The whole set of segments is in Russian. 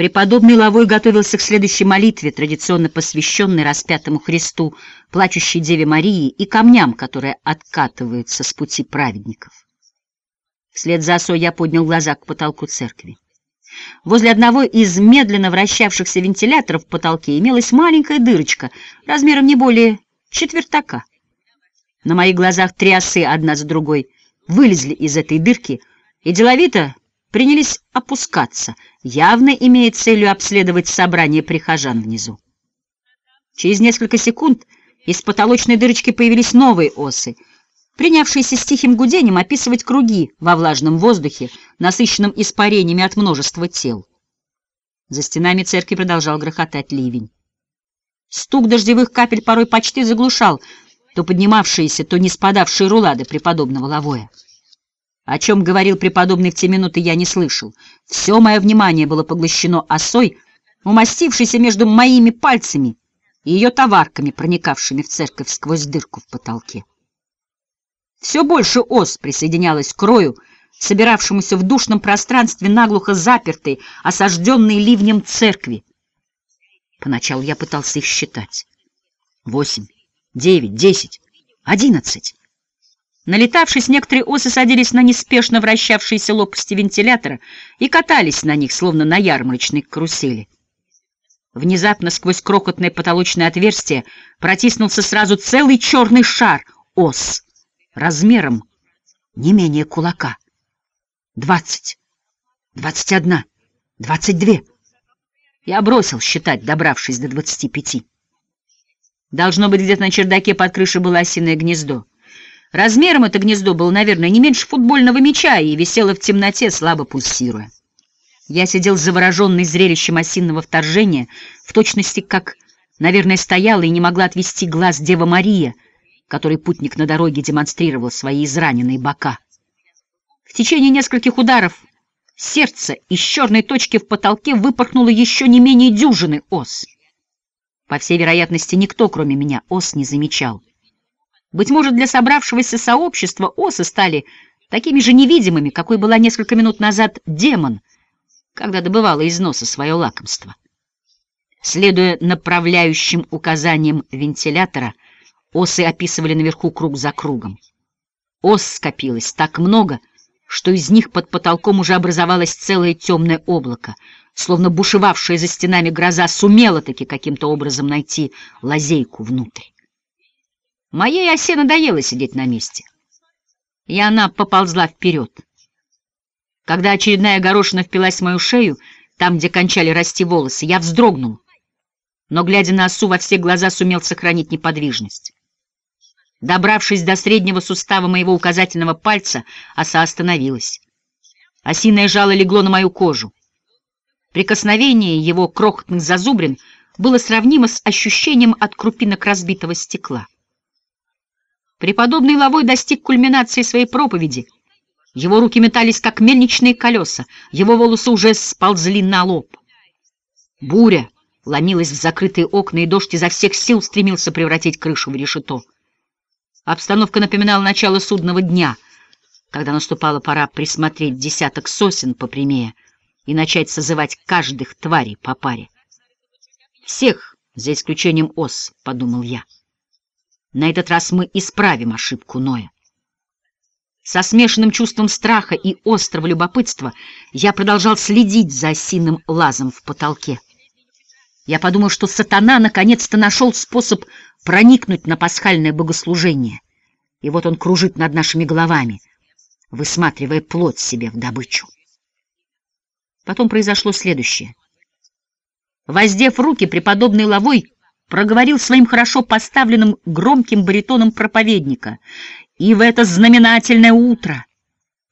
Преподобный Лавой готовился к следующей молитве, традиционно посвященной распятому Христу, плачущей Деве Марии и камням, которые откатываются с пути праведников. Вслед за осой я поднял глаза к потолку церкви. Возле одного из медленно вращавшихся вентиляторов в потолке имелась маленькая дырочка, размером не более четвертака. На моих глазах три осы одна за другой вылезли из этой дырки и деловито принялись опускаться, явно имея целью обследовать собрание прихожан внизу. Через несколько секунд из потолочной дырочки появились новые осы, принявшиеся с тихим гудением описывать круги во влажном воздухе, насыщенном испарениями от множества тел. За стенами церкви продолжал грохотать ливень. Стук дождевых капель порой почти заглушал то поднимавшиеся, то не спадавшие рулады преподобного Лавоя. О чем говорил преподобный в те минуты, я не слышал. Все мое внимание было поглощено осой, умастившейся между моими пальцами и ее товарками, проникавшими в церковь сквозь дырку в потолке. Все больше ос присоединялось к рою, собиравшемуся в душном пространстве наглухо запертой, осажденной ливнем церкви. Поначалу я пытался их считать. Восемь, девять, десять, одиннадцать. Налетавшись, некоторые осы садились на неспешно вращавшиеся лопасти вентилятора и катались на них, словно на ярмарочной карусели. Внезапно сквозь крохотное потолочное отверстие протиснулся сразу целый черный шар ос размером не менее кулака. Двадцать, двадцать одна, двадцать две. Я бросил считать, добравшись до двадцати пяти. Должно быть, где-то на чердаке под крышей было осиное гнездо. Размером это гнездо было, наверное, не меньше футбольного мяча и висело в темноте, слабо пульсируя. Я сидел завороженный зрелищем осинного вторжения, в точности как, наверное, стояла и не могла отвести глаз Дева Мария, которой путник на дороге демонстрировал свои израненные бока. В течение нескольких ударов сердце из черной точки в потолке выпорхнуло еще не менее дюжины ос. По всей вероятности, никто, кроме меня, ос не замечал. Быть может, для собравшегося сообщества осы стали такими же невидимыми, какой была несколько минут назад демон, когда добывала из носа свое лакомство. Следуя направляющим указаниям вентилятора, осы описывали наверху круг за кругом. Ос скопилось так много, что из них под потолком уже образовалось целое темное облако, словно бушевавшая за стенами гроза сумела таки каким-то образом найти лазейку внутрь. Моей осе надоело сидеть на месте, и она поползла вперед. Когда очередная горошина впилась в мою шею, там, где кончали расти волосы, я вздрогнул, но, глядя на осу, во все глаза сумел сохранить неподвижность. Добравшись до среднего сустава моего указательного пальца, оса остановилась. Осиное жало легло на мою кожу. Прикосновение его крохотных зазубрин было сравнимо с ощущением от крупинок разбитого стекла. Преподобный Лавой достиг кульминации своей проповеди. Его руки метались, как мельничные колеса, его волосы уже сползли на лоб. Буря ломилась в закрытые окна, и дождь изо всех сил стремился превратить крышу в решето. Обстановка напоминала начало судного дня, когда наступала пора присмотреть десяток сосен попрямее и начать созывать каждых тварей по паре. «Всех, за исключением ос», — подумал я. На этот раз мы исправим ошибку Ноя. Со смешанным чувством страха и острого любопытства я продолжал следить за осиным лазом в потолке. Я подумал, что сатана наконец-то нашел способ проникнуть на пасхальное богослужение. И вот он кружит над нашими головами, высматривая плоть себе в добычу. Потом произошло следующее. Воздев руки, преподобный Лавой проговорил своим хорошо поставленным громким баритоном проповедника. И в это знаменательное утро,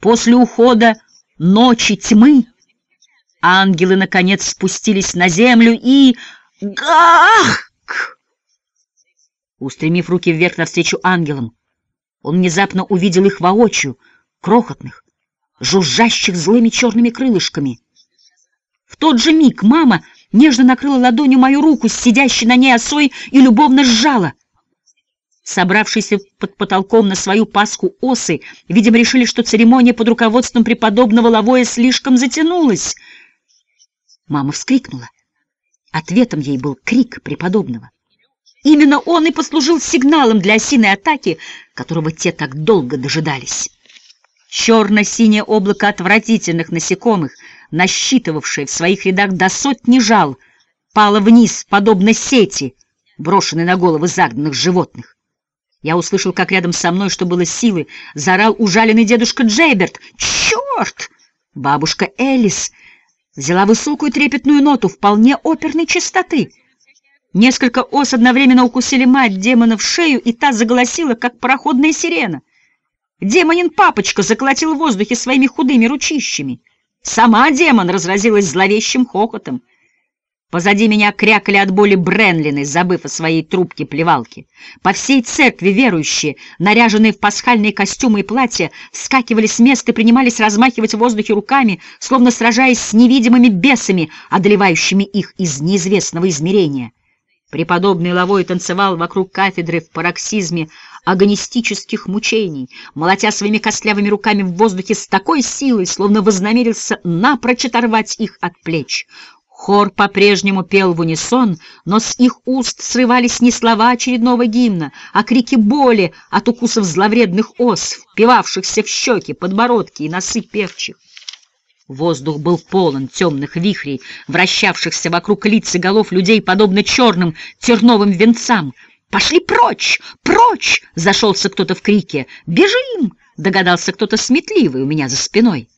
после ухода ночи тьмы, ангелы, наконец, спустились на землю и... Гах! Устремив руки вверх навстречу ангелам, он внезапно увидел их воочию, крохотных, жужжащих злыми черными крылышками. В тот же миг мама нежно накрыла ладонью мою руку, сидящей на ней осой, и любовно сжала. Собравшиеся под потолком на свою Пасху осы, видимо, решили, что церемония под руководством преподобного Лавоя слишком затянулась. Мама вскрикнула. Ответом ей был крик преподобного. Именно он и послужил сигналом для осиной атаки, которого те так долго дожидались. Черно-синее облако отвратительных насекомых, насчитывавшее в своих рядах до сотни жал, пало вниз, подобно сети, брошенной на головы загнанных животных. Я услышал, как рядом со мной, что было силы, заорал ужаленный дедушка Джейберт. «Черт!» Бабушка Элис взяла высокую трепетную ноту вполне оперной частоты. Несколько ос одновременно укусили мать демона в шею, и та заголосила, как пароходная сирена. Демонин папочка заколотил в воздухе своими худыми ручищами. Сама демон разразилась зловещим хохотом. Позади меня крякали от боли Бренлины, забыв о своей трубке-плевалке. По всей церкви верующие, наряженные в пасхальные костюмы и платья, вскакивали с места и принимались размахивать в воздухе руками, словно сражаясь с невидимыми бесами, одолевающими их из неизвестного измерения. Преподобный Лавой танцевал вокруг кафедры в пароксизме агонистических мучений, молотя своими костлявыми руками в воздухе с такой силой, словно вознамерился напрочь оторвать их от плеч. Хор по-прежнему пел в унисон, но с их уст срывались не слова очередного гимна, а крики боли от укусов зловредных ос, впивавшихся в щеки, подбородки и носы певчих. Воздух был полон темных вихрей, вращавшихся вокруг лиц и голов людей, подобно черным терновым венцам. «Пошли прочь! Прочь!» — зашелся кто-то в крике. «Бежим!» — догадался кто-то сметливый у меня за спиной.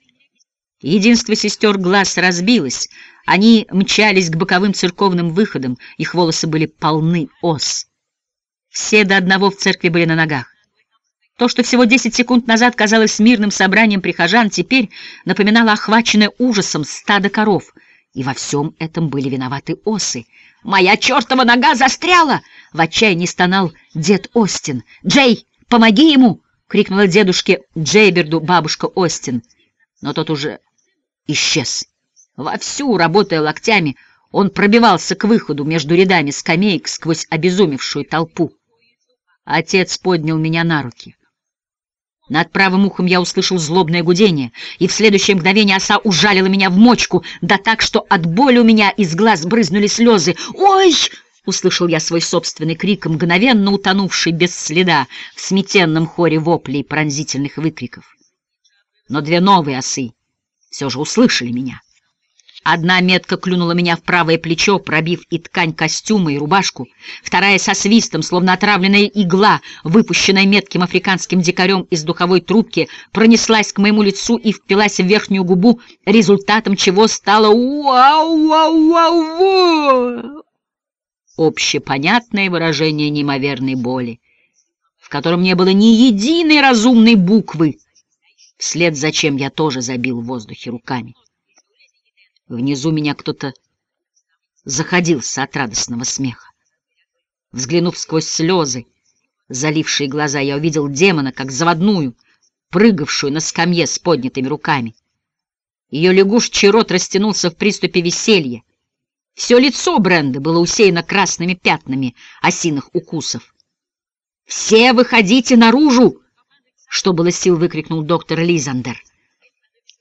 Единство сестер глаз разбилось. Они мчались к боковым церковным выходам, их волосы были полны ос. Все до одного в церкви были на ногах. То, что всего десять секунд назад казалось мирным собранием прихожан, теперь напоминало охваченное ужасом стадо коров. И во всем этом были виноваты осы. «Моя чертова нога застряла!» — в отчаянии стонал дед Остин. «Джей, помоги ему!» — крикнула дедушке Джейберду бабушка Остин. Но тот уже исчез. Вовсю, работая локтями, он пробивался к выходу между рядами скамеек сквозь обезумевшую толпу. Отец поднял меня на руки. Над правым ухом я услышал злобное гудение, и в следующее мгновение оса ужалила меня в мочку, да так, что от боли у меня из глаз брызнули слезы. «Ой!» — услышал я свой собственный крик, мгновенно утонувший без следа в сметенном хоре воплей пронзительных выкриков. Но две новые осы все же услышали меня. Одна метка клюнула меня в правое плечо, пробив и ткань костюма, и рубашку. Вторая со свистом, словно отравленная игла, выпущенная метким африканским дикарем из духовой трубки, пронеслась к моему лицу и впилась в верхнюю губу, результатом чего стало «Уау-уау-уау!» Общепонятное выражение неимоверной боли, в котором не было ни единой разумной буквы, вслед за чем я тоже забил в воздухе руками. Внизу меня кто-то заходился от радостного смеха. Взглянув сквозь слезы, залившие глаза, я увидел демона, как заводную, прыгавшую на скамье с поднятыми руками. Ее лягушечий рот растянулся в приступе веселья. Все лицо Бренда было усеяно красными пятнами осиных укусов. «Все выходите наружу!» — что было сил, выкрикнул доктор Лизандер.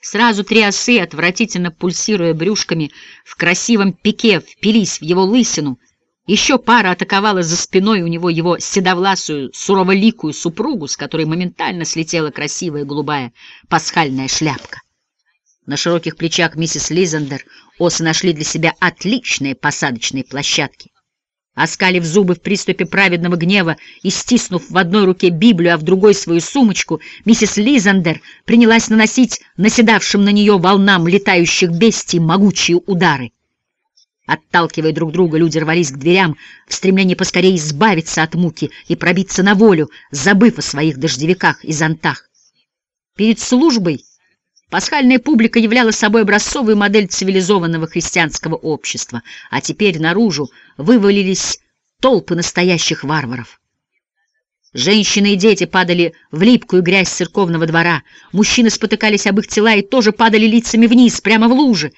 Сразу три осы, отвратительно пульсируя брюшками, в красивом пике впились в его лысину. Еще пара атаковала за спиной у него его седовласую, суроволикую супругу, с которой моментально слетела красивая голубая пасхальная шляпка. На широких плечах миссис Лизендер осы нашли для себя отличные посадочные площадки. Оскалив зубы в приступе праведного гнева и стиснув в одной руке Библию, а в другой свою сумочку, миссис Лизандер принялась наносить наседавшим на нее волнам летающих бестий могучие удары. Отталкивая друг друга, люди рвались к дверям в стремлении поскорее избавиться от муки и пробиться на волю, забыв о своих дождевиках и зонтах. Перед службой Пасхальная публика являла собой образцовую модель цивилизованного христианского общества, а теперь наружу вывалились толпы настоящих варваров. Женщины и дети падали в липкую грязь церковного двора, мужчины спотыкались об их тела и тоже падали лицами вниз, прямо в лужи.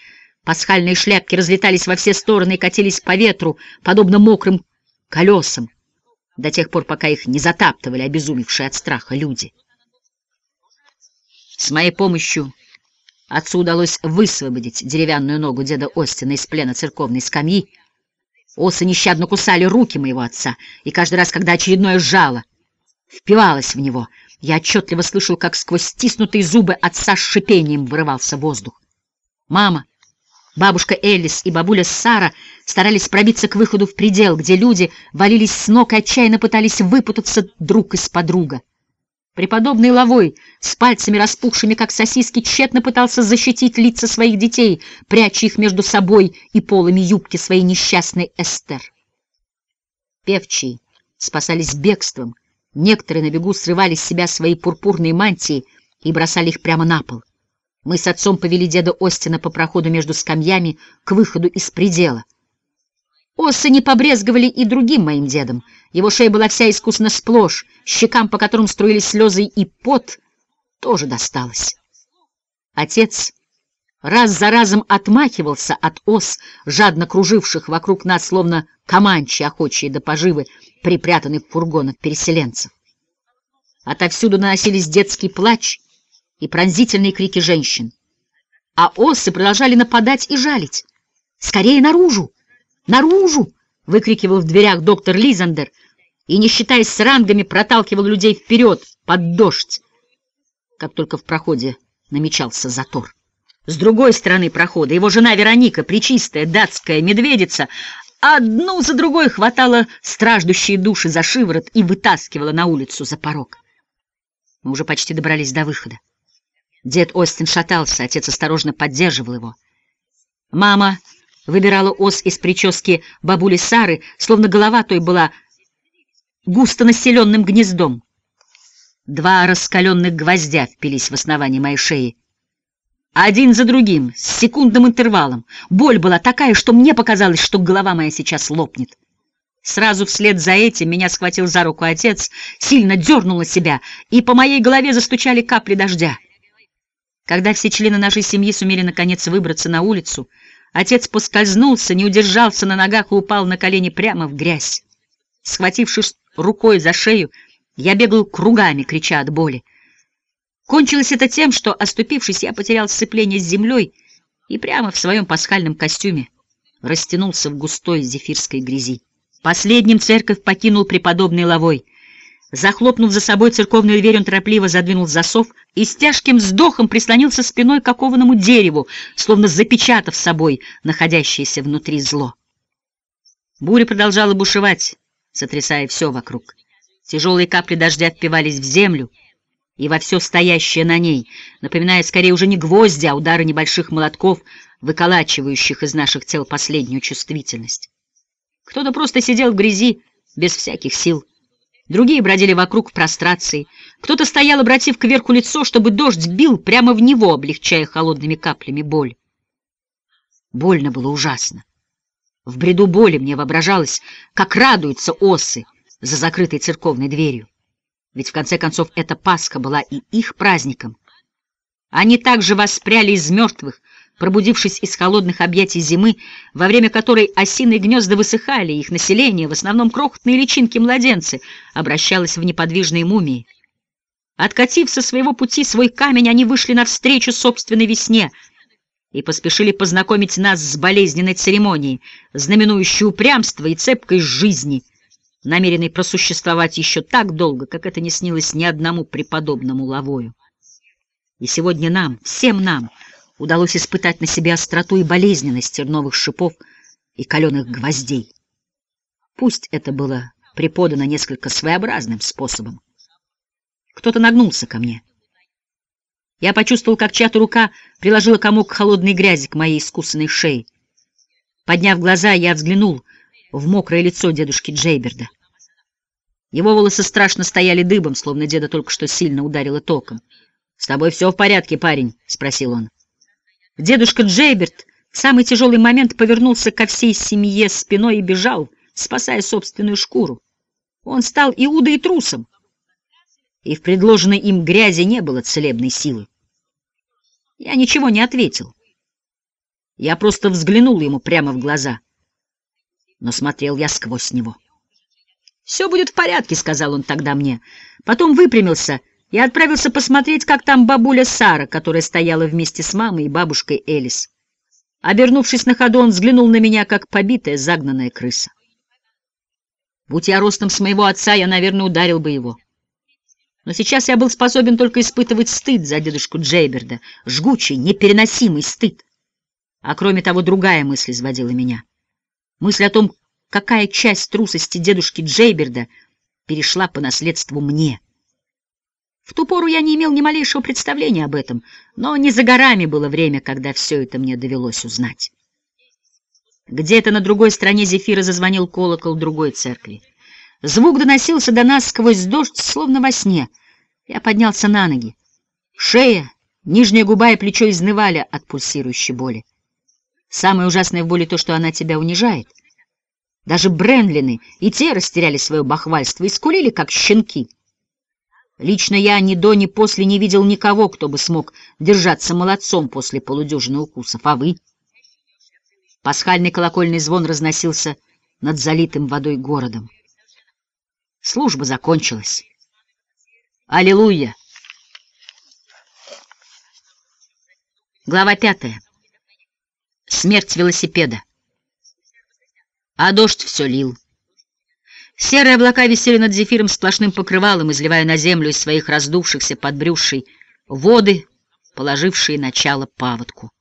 Пасхальные шляпки разлетались во все стороны и катились по ветру, подобно мокрым колесам, до тех пор, пока их не затаптывали обезумевшие от страха люди. С моей помощью Отцу удалось высвободить деревянную ногу деда Остина из плена церковной скамьи. Осы нещадно кусали руки моего отца, и каждый раз, когда очередное жало впивалось в него, я отчетливо слышал, как сквозь стиснутые зубы отца с шипением вырывался воздух. Мама, бабушка Элис и бабуля Сара старались пробиться к выходу в предел, где люди валились с ног и отчаянно пытались выпутаться друг из-под друга. Преподобный Лавой с пальцами распухшими, как сосиски, тщетно пытался защитить лица своих детей, пряча их между собой и полами юбки своей несчастной Эстер. Певчие спасались бегством, некоторые на бегу срывали с себя свои пурпурные мантии и бросали их прямо на пол. Мы с отцом повели деда Остина по проходу между скамьями к выходу из предела. Осы не побрезговали и другим моим дедом. Его шея была вся искусно сплошь, щекам, по которым струились слезы и пот, тоже досталось. Отец раз за разом отмахивался от ос, жадно круживших вокруг нас, словно команчи, охочие до поживы, припрятанных в фургонах переселенцев. Отовсюду наносились детский плач и пронзительные крики женщин. А осы продолжали нападать и жалить. «Скорее наружу! Наружу!» — выкрикивал в дверях доктор Лизандер и, не считаясь с рангами, проталкивал людей вперед, под дождь, как только в проходе намечался затор. С другой стороны прохода его жена Вероника, причистая датская медведица, одну за другой хватала страждущие души за шиворот и вытаскивала на улицу за порог. Мы уже почти добрались до выхода. Дед Остин шатался, отец осторожно поддерживал его. Мама выбирала ос из прически бабули Сары, словно голова той была густонаселенным гнездом. Два раскаленных гвоздя впились в основание моей шеи. Один за другим, с секундным интервалом. Боль была такая, что мне показалось, что голова моя сейчас лопнет. Сразу вслед за этим меня схватил за руку отец, сильно дернул на себя, и по моей голове застучали капли дождя. Когда все члены нашей семьи сумели наконец выбраться на улицу, отец поскользнулся, не удержался на ногах и упал на колени прямо в грязь. Схватившись рукой за шею, я бегал кругами, крича от боли. Кончилось это тем, что, оступившись, я потерял сцепление с землей и прямо в своем пасхальном костюме растянулся в густой зефирской грязи. Последним церковь покинул преподобный Лавой. Захлопнув за собой церковную дверь, он торопливо задвинул засов и с тяжким вздохом прислонился спиной к окованному дереву, словно запечатав собой находящееся внутри зло. Буря продолжала бушевать, сотрясая все вокруг. Тяжелые капли дождя впивались в землю и во все стоящее на ней, напоминая скорее уже не гвозди, а удары небольших молотков, выколачивающих из наших тел последнюю чувствительность. Кто-то просто сидел в грязи без всяких сил, Другие бродили вокруг в прострации. Кто-то стоял, обратив кверху лицо, чтобы дождь бил прямо в него, облегчая холодными каплями боль. Больно было ужасно. В бреду боли мне воображалось, как радуются осы за закрытой церковной дверью. Ведь, в конце концов, эта Пасха была и их праздником. Они также воспряли из мертвых, пробудившись из холодных объятий зимы, во время которой осиные гнезда высыхали, их население, в основном крохотные личинки-младенцы, обращалось в неподвижные мумии. Откатив со своего пути свой камень, они вышли навстречу собственной весне и поспешили познакомить нас с болезненной церемонией, знаменующей упрямство и цепкой жизни, намеренной просуществовать еще так долго, как это не снилось ни одному преподобному лавою. И сегодня нам, всем нам, удалось испытать на себе остроту и болезненность терновых шипов и каленых гвоздей. Пусть это было преподано несколько своеобразным способом. Кто-то нагнулся ко мне. Я почувствовал, как чья-то рука приложила комок холодной грязи к моей искусанной шее. Подняв глаза, я взглянул в мокрое лицо дедушки Джейберда. Его волосы страшно стояли дыбом, словно деда только что сильно ударило током. — С тобой все в порядке, парень? — спросил он. Дедушка Джейберт в самый тяжелый момент повернулся ко всей семье спиной и бежал, спасая собственную шкуру. Он стал Иудой и трусом, и в предложенной им грязи не было целебной силы. Я ничего не ответил. Я просто взглянул ему прямо в глаза, но смотрел я сквозь него. «Все будет в порядке», — сказал он тогда мне. Потом выпрямился Я отправился посмотреть, как там бабуля Сара, которая стояла вместе с мамой и бабушкой Элис. Обернувшись на ходу, он взглянул на меня, как побитая, загнанная крыса. Будь я ростом с моего отца, я, наверное, ударил бы его. Но сейчас я был способен только испытывать стыд за дедушку Джейберда, жгучий, непереносимый стыд. А кроме того, другая мысль изводила меня. Мысль о том, какая часть трусости дедушки Джейберда перешла по наследству мне. В ту пору я не имел ни малейшего представления об этом, но не за горами было время, когда все это мне довелось узнать. Где-то на другой стороне Зефира зазвонил колокол другой церкви. Звук доносился до нас сквозь дождь, словно во сне. Я поднялся на ноги. Шея, нижняя губа и плечо изнывали от пульсирующей боли. Самое ужасное в боли то, что она тебя унижает. Даже Брендлины и те растеряли свое бахвальство и скулили, как щенки. Лично я ни до, ни после не видел никого, кто бы смог держаться молодцом после полудюжины укусов. А вы? Пасхальный колокольный звон разносился над залитым водой городом. Служба закончилась. Аллилуйя! Глава пятая. Смерть велосипеда. А дождь все лил. Серые облака висели над зефиром сплошным покрывалом, изливая на землю из своих раздувшихся под брюшей воды, положившие начало паводку.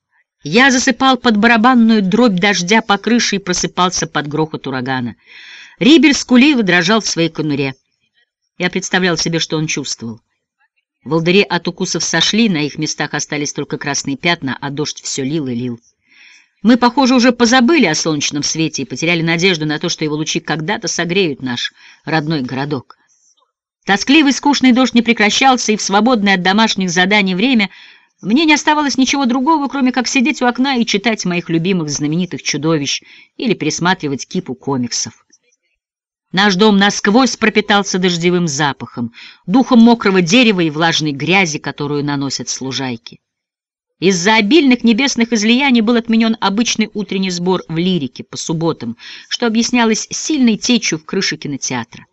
Я засыпал под барабанную дробь дождя по крыше и просыпался под грохот урагана. Рибель скулил и дрожал в своей конуре. Я представлял себе, что он чувствовал. Волдыри от укусов сошли, на их местах остались только красные пятна, а дождь все лил и лил. Мы, похоже, уже позабыли о солнечном свете и потеряли надежду на то, что его лучи когда-то согреют наш родной городок. Тоскливый скучный дождь не прекращался, и в свободное от домашних заданий время — мне не оставалось ничего другого, кроме как сидеть у окна и читать моих любимых знаменитых чудовищ или пересматривать кипу комиксов. Наш дом насквозь пропитался дождевым запахом, духом мокрого дерева и влажной грязи, которую наносят служайки. Из-за обильных небесных излияний был отменен обычный утренний сбор в лирике по субботам, что объяснялось сильной течью в крыше кинотеатра.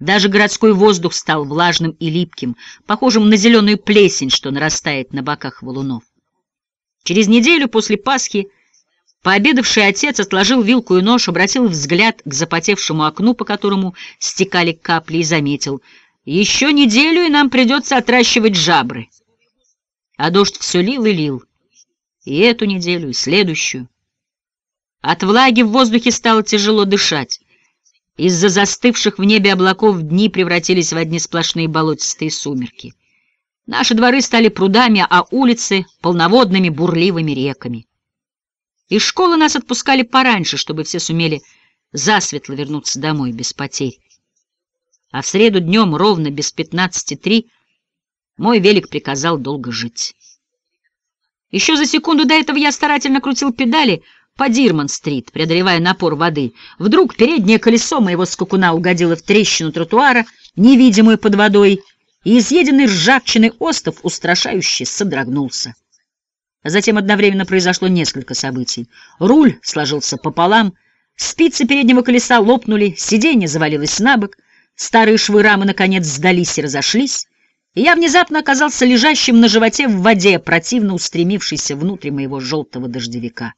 Даже городской воздух стал влажным и липким, похожим на зеленую плесень, что нарастает на боках валунов. Через неделю после Пасхи пообедавший отец отложил вилку и нож, обратил взгляд к запотевшему окну, по которому стекали капли, и заметил, «Еще неделю, и нам придется отращивать жабры». А дождь все лил и лил, и эту неделю, и следующую. От влаги в воздухе стало тяжело дышать. Из-за застывших в небе облаков дни превратились в одни сплошные болотистые сумерки. Наши дворы стали прудами, а улицы — полноводными бурливыми реками. Из школы нас отпускали пораньше, чтобы все сумели засветло вернуться домой без потерь. А в среду днем, ровно без пятнадцати три, мой велик приказал долго жить. Еще за секунду до этого я старательно крутил педали — по Дирман-стрит, преодолевая напор воды. Вдруг переднее колесо моего скакуна угодило в трещину тротуара, невидимую под водой, и изъеденный ржавчиной остов устрашающе содрогнулся. Затем одновременно произошло несколько событий. Руль сложился пополам, спицы переднего колеса лопнули, сиденье завалилось на бок, старые швы рамы наконец сдались и разошлись, и я внезапно оказался лежащим на животе в воде, противно устремившейся внутрь моего желтого дождевика.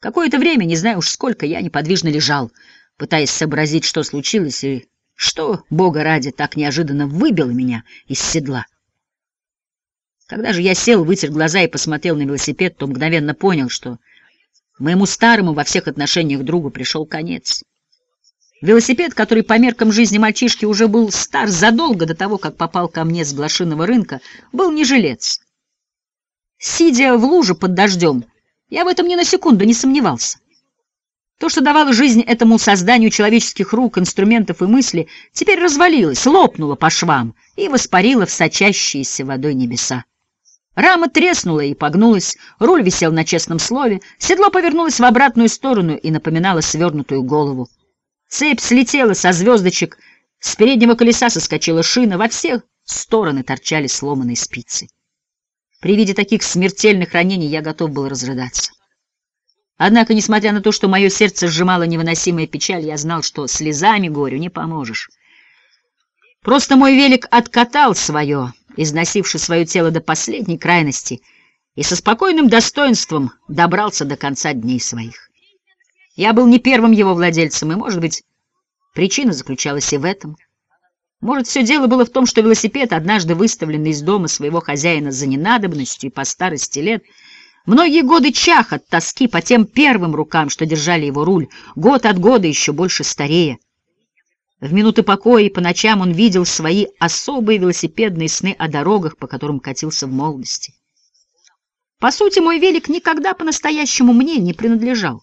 Какое-то время, не знаю уж сколько, я неподвижно лежал, пытаясь сообразить, что случилось и что, бога ради, так неожиданно выбило меня из седла. Когда же я сел, вытер глаза и посмотрел на велосипед, то мгновенно понял, что моему старому во всех отношениях другу пришел конец. Велосипед, который по меркам жизни мальчишки уже был стар задолго до того, как попал ко мне с блошиного рынка, был не жилец. Сидя в луже под дождем, я в этом ни на секунду не сомневался. То, что давало жизнь этому созданию человеческих рук, инструментов и мысли, теперь развалилось, лопнуло по швам и воспарило в сочащиеся водой небеса. Рама треснула и погнулась, руль висел на честном слове, седло повернулось в обратную сторону и напоминало свернутую голову. Цепь слетела со звездочек, с переднего колеса соскочила шина, во все стороны торчали сломанные спицы. При виде таких смертельных ранений я готов был разрыдаться. Однако, несмотря на то, что мое сердце сжимало невыносимая печаль, я знал, что слезами горю не поможешь. Просто мой велик откатал свое, износивший свое тело до последней крайности, и со спокойным достоинством добрался до конца дней своих. Я был не первым его владельцем, и, может быть, причина заключалась и в этом. Может, все дело было в том, что велосипед, однажды выставленный из дома своего хозяина за ненадобностью и по старости лет, многие годы чах от тоски по тем первым рукам, что держали его руль, год от года еще больше старея. В минуты покоя и по ночам он видел свои особые велосипедные сны о дорогах, по которым катился в молодости. По сути, мой велик никогда по-настоящему мне не принадлежал.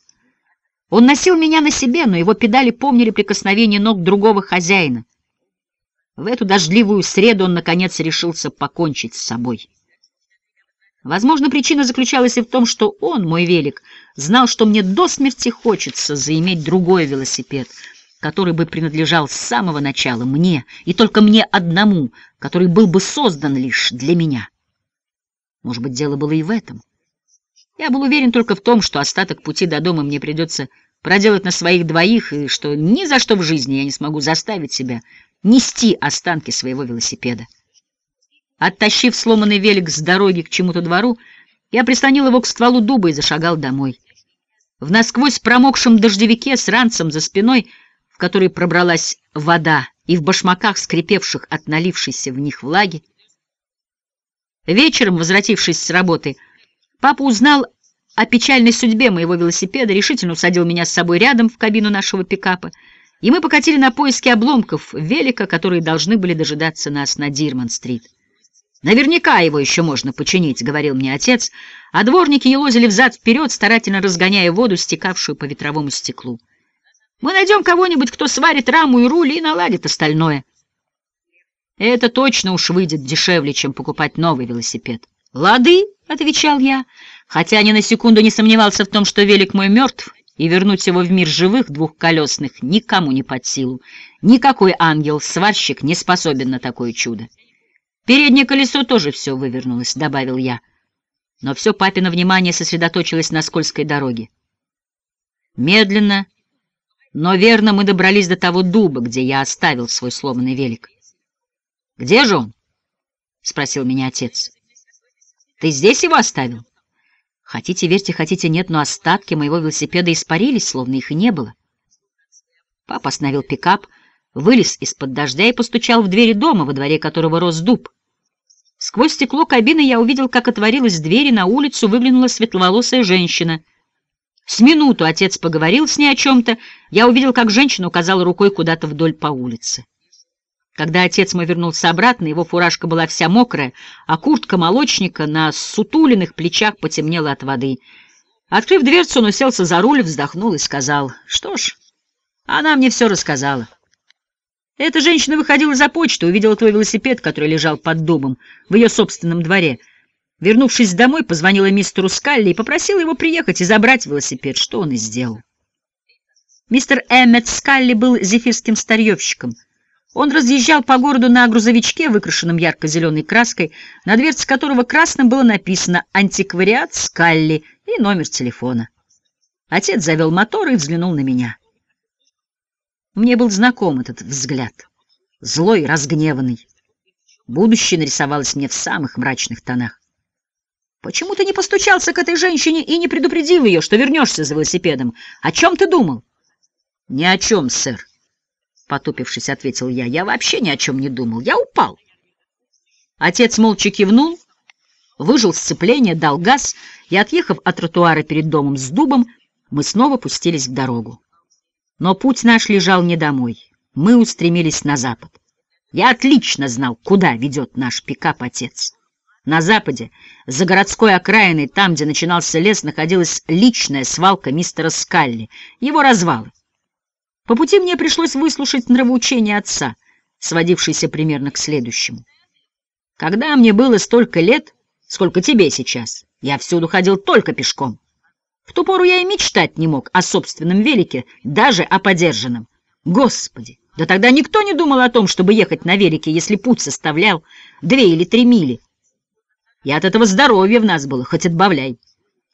Он носил меня на себе, но его педали помнили прикосновение ног другого хозяина. В эту дождливую среду он, наконец, решился покончить с собой. Возможно, причина заключалась и в том, что он, мой велик, знал, что мне до смерти хочется заиметь другой велосипед, который бы принадлежал с самого начала мне, и только мне одному, который был бы создан лишь для меня. Может быть, дело было и в этом. Я был уверен только в том, что остаток пути до дома мне придется проделать на своих двоих, и что ни за что в жизни я не смогу заставить себя нести останки своего велосипеда. Оттащив сломанный велик с дороги к чему-то двору, я прислонил его к стволу дуба и зашагал домой. В насквозь промокшем дождевике с ранцем за спиной, в который пробралась вода, и в башмаках, скрипевших от налившейся в них влаги. Вечером, возвратившись с работы, Папа узнал о печальной судьбе моего велосипеда, решительно усадил меня с собой рядом в кабину нашего пикапа, и мы покатили на поиски обломков велика, которые должны были дожидаться нас на Дирман-стрит. «Наверняка его еще можно починить», — говорил мне отец, а дворники елозили взад-вперед, старательно разгоняя воду, стекавшую по ветровому стеклу. «Мы найдем кого-нибудь, кто сварит раму и руль и наладит остальное». Это точно уж выйдет дешевле, чем покупать новый велосипед. «Лады», — отвечал я, хотя ни на секунду не сомневался в том, что велик мой мертв, и вернуть его в мир живых двухколесных никому не под силу. Никакой ангел-сварщик не способен на такое чудо. Переднее колесо тоже все вывернулось, — добавил я. Но все папино внимание сосредоточилось на скользкой дороге. Медленно, но верно мы добрались до того дуба, где я оставил свой сломанный велик. — Где же он? — спросил меня отец. Ты здесь его оставил? Хотите верьте, хотите нет, но остатки моего велосипеда испарились, словно их и не было. Папа остановил пикап, вылез из-под дождя и постучал в двери дома, во дворе которого рос дуб. Сквозь стекло кабины я увидел, как отворилась дверь, и на улицу выглянула светловолосая женщина. С минуту отец поговорил с ней о чем-то, я увидел, как женщина указала рукой куда-то вдоль по улице. Когда отец мой вернулся обратно, его фуражка была вся мокрая, а куртка молочника на сутуленных плечах потемнела от воды. Открыв дверцу, он уселся за руль, вздохнул и сказал, «Что ж, она мне все рассказала». Эта женщина выходила за почту, увидела твой велосипед, который лежал под дубом в ее собственном дворе. Вернувшись домой, позвонила мистеру Скалли и попросила его приехать и забрать велосипед, что он и сделал. Мистер Эммет Скалли был зефирским старьевщиком — он разъезжал по городу на грузовичке, выкрашенном ярко-зеленой краской, на дверце которого красным было написано «Антиквариат Скалли» и номер телефона. Отец завел мотор и взглянул на меня. Мне был знаком этот взгляд, злой, разгневанный. Будущее нарисовалось мне в самых мрачных тонах. «Почему ты не постучался к этой женщине и не предупредил ее, что вернешься за велосипедом? О чем ты думал?» «Ни о чем, сэр. Потупившись, ответил я. Я вообще ни о чем не думал. Я упал. Отец молча кивнул, выжил сцепление, дал газ, и, отъехав от тротуара перед домом с дубом, мы снова пустились в дорогу. Но путь наш лежал не домой. Мы устремились на запад. Я отлично знал, куда ведет наш пикап-отец. На западе, за городской окраиной, там, где начинался лес, находилась личная свалка мистера Скалли, его развалы. По пути мне пришлось выслушать нравоучение отца, сводившееся примерно к следующему. Когда мне было столько лет, сколько тебе сейчас, я всюду ходил только пешком. В ту пору я и мечтать не мог о собственном велике, даже о подержанном. Господи, да тогда никто не думал о том, чтобы ехать на велике, если путь составлял две или три мили. И от этого здоровья в нас было, хоть отбавляй.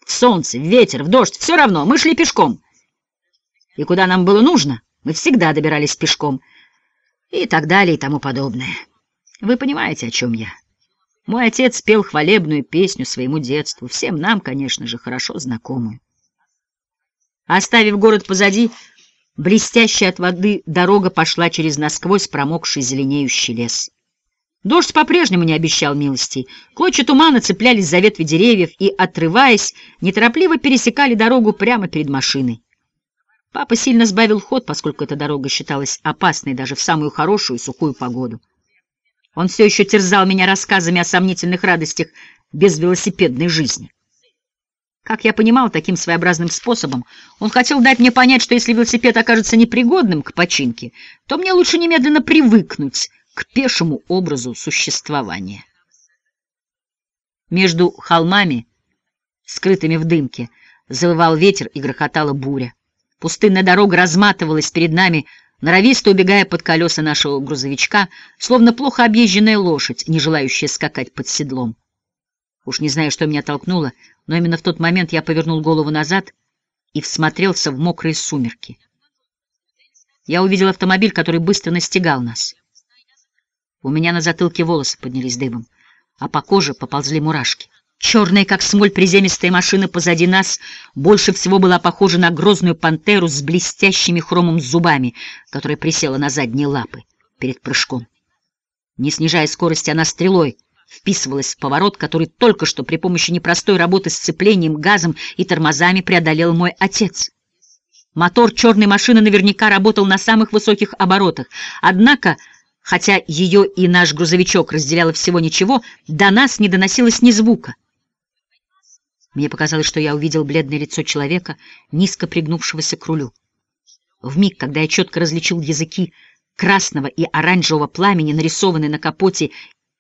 В солнце, в ветер, в дождь, все равно, мы шли пешком. И куда нам было нужно, мы всегда добирались пешком. и так далее и тому подобное. Вы понимаете, о чем я? Мой отец пел хвалебную песню своему детству, всем нам, конечно же, хорошо знакомую. Оставив город позади, блестящая от воды дорога пошла через насквозь промокший зеленеющий лес. Дождь по-прежнему не обещал милостей. Клочья тумана цеплялись за ветви деревьев и, отрываясь, неторопливо пересекали дорогу прямо перед машиной. Папа сильно сбавил ход, поскольку эта дорога считалась опасной даже в самую хорошую сухую погоду. Он все еще терзал меня рассказами о сомнительных радостях безвелосипедной жизни. Как я понимал, таким своеобразным способом он хотел дать мне понять, что если велосипед окажется непригодным к починке, то мне лучше немедленно привыкнуть к пешему образу существования. Между холмами, скрытыми в дымке, завывал ветер и грохотала буря. Пустынная дорога разматывалась перед нами, норовисто убегая под колеса нашего грузовичка, словно плохо объезженная лошадь, не желающая скакать под седлом. Уж не знаю, что меня толкнуло, но именно в тот момент я повернул голову назад и всмотрелся в мокрые сумерки. Я увидел автомобиль, который быстро настигал нас. У меня на затылке волосы поднялись дыбом, а по коже поползли мурашки. Черная, как смоль, приземистая машина позади нас больше всего была похожа на грозную пантеру с блестящими хромом зубами, которая присела на задние лапы перед прыжком. Не снижая скорости, она стрелой вписывалась в поворот, который только что при помощи непростой работы с сцеплением, газом и тормозами преодолел мой отец. Мотор черной машины наверняка работал на самых высоких оборотах, однако хотя ее и наш грузовичок разделяло всего ничего, до нас не доносилось ни звука. Мне показалось, что я увидел бледное лицо человека, низко пригнувшегося к рулю. В миг, когда я четко различил языки красного и оранжевого пламени, нарисованные на капоте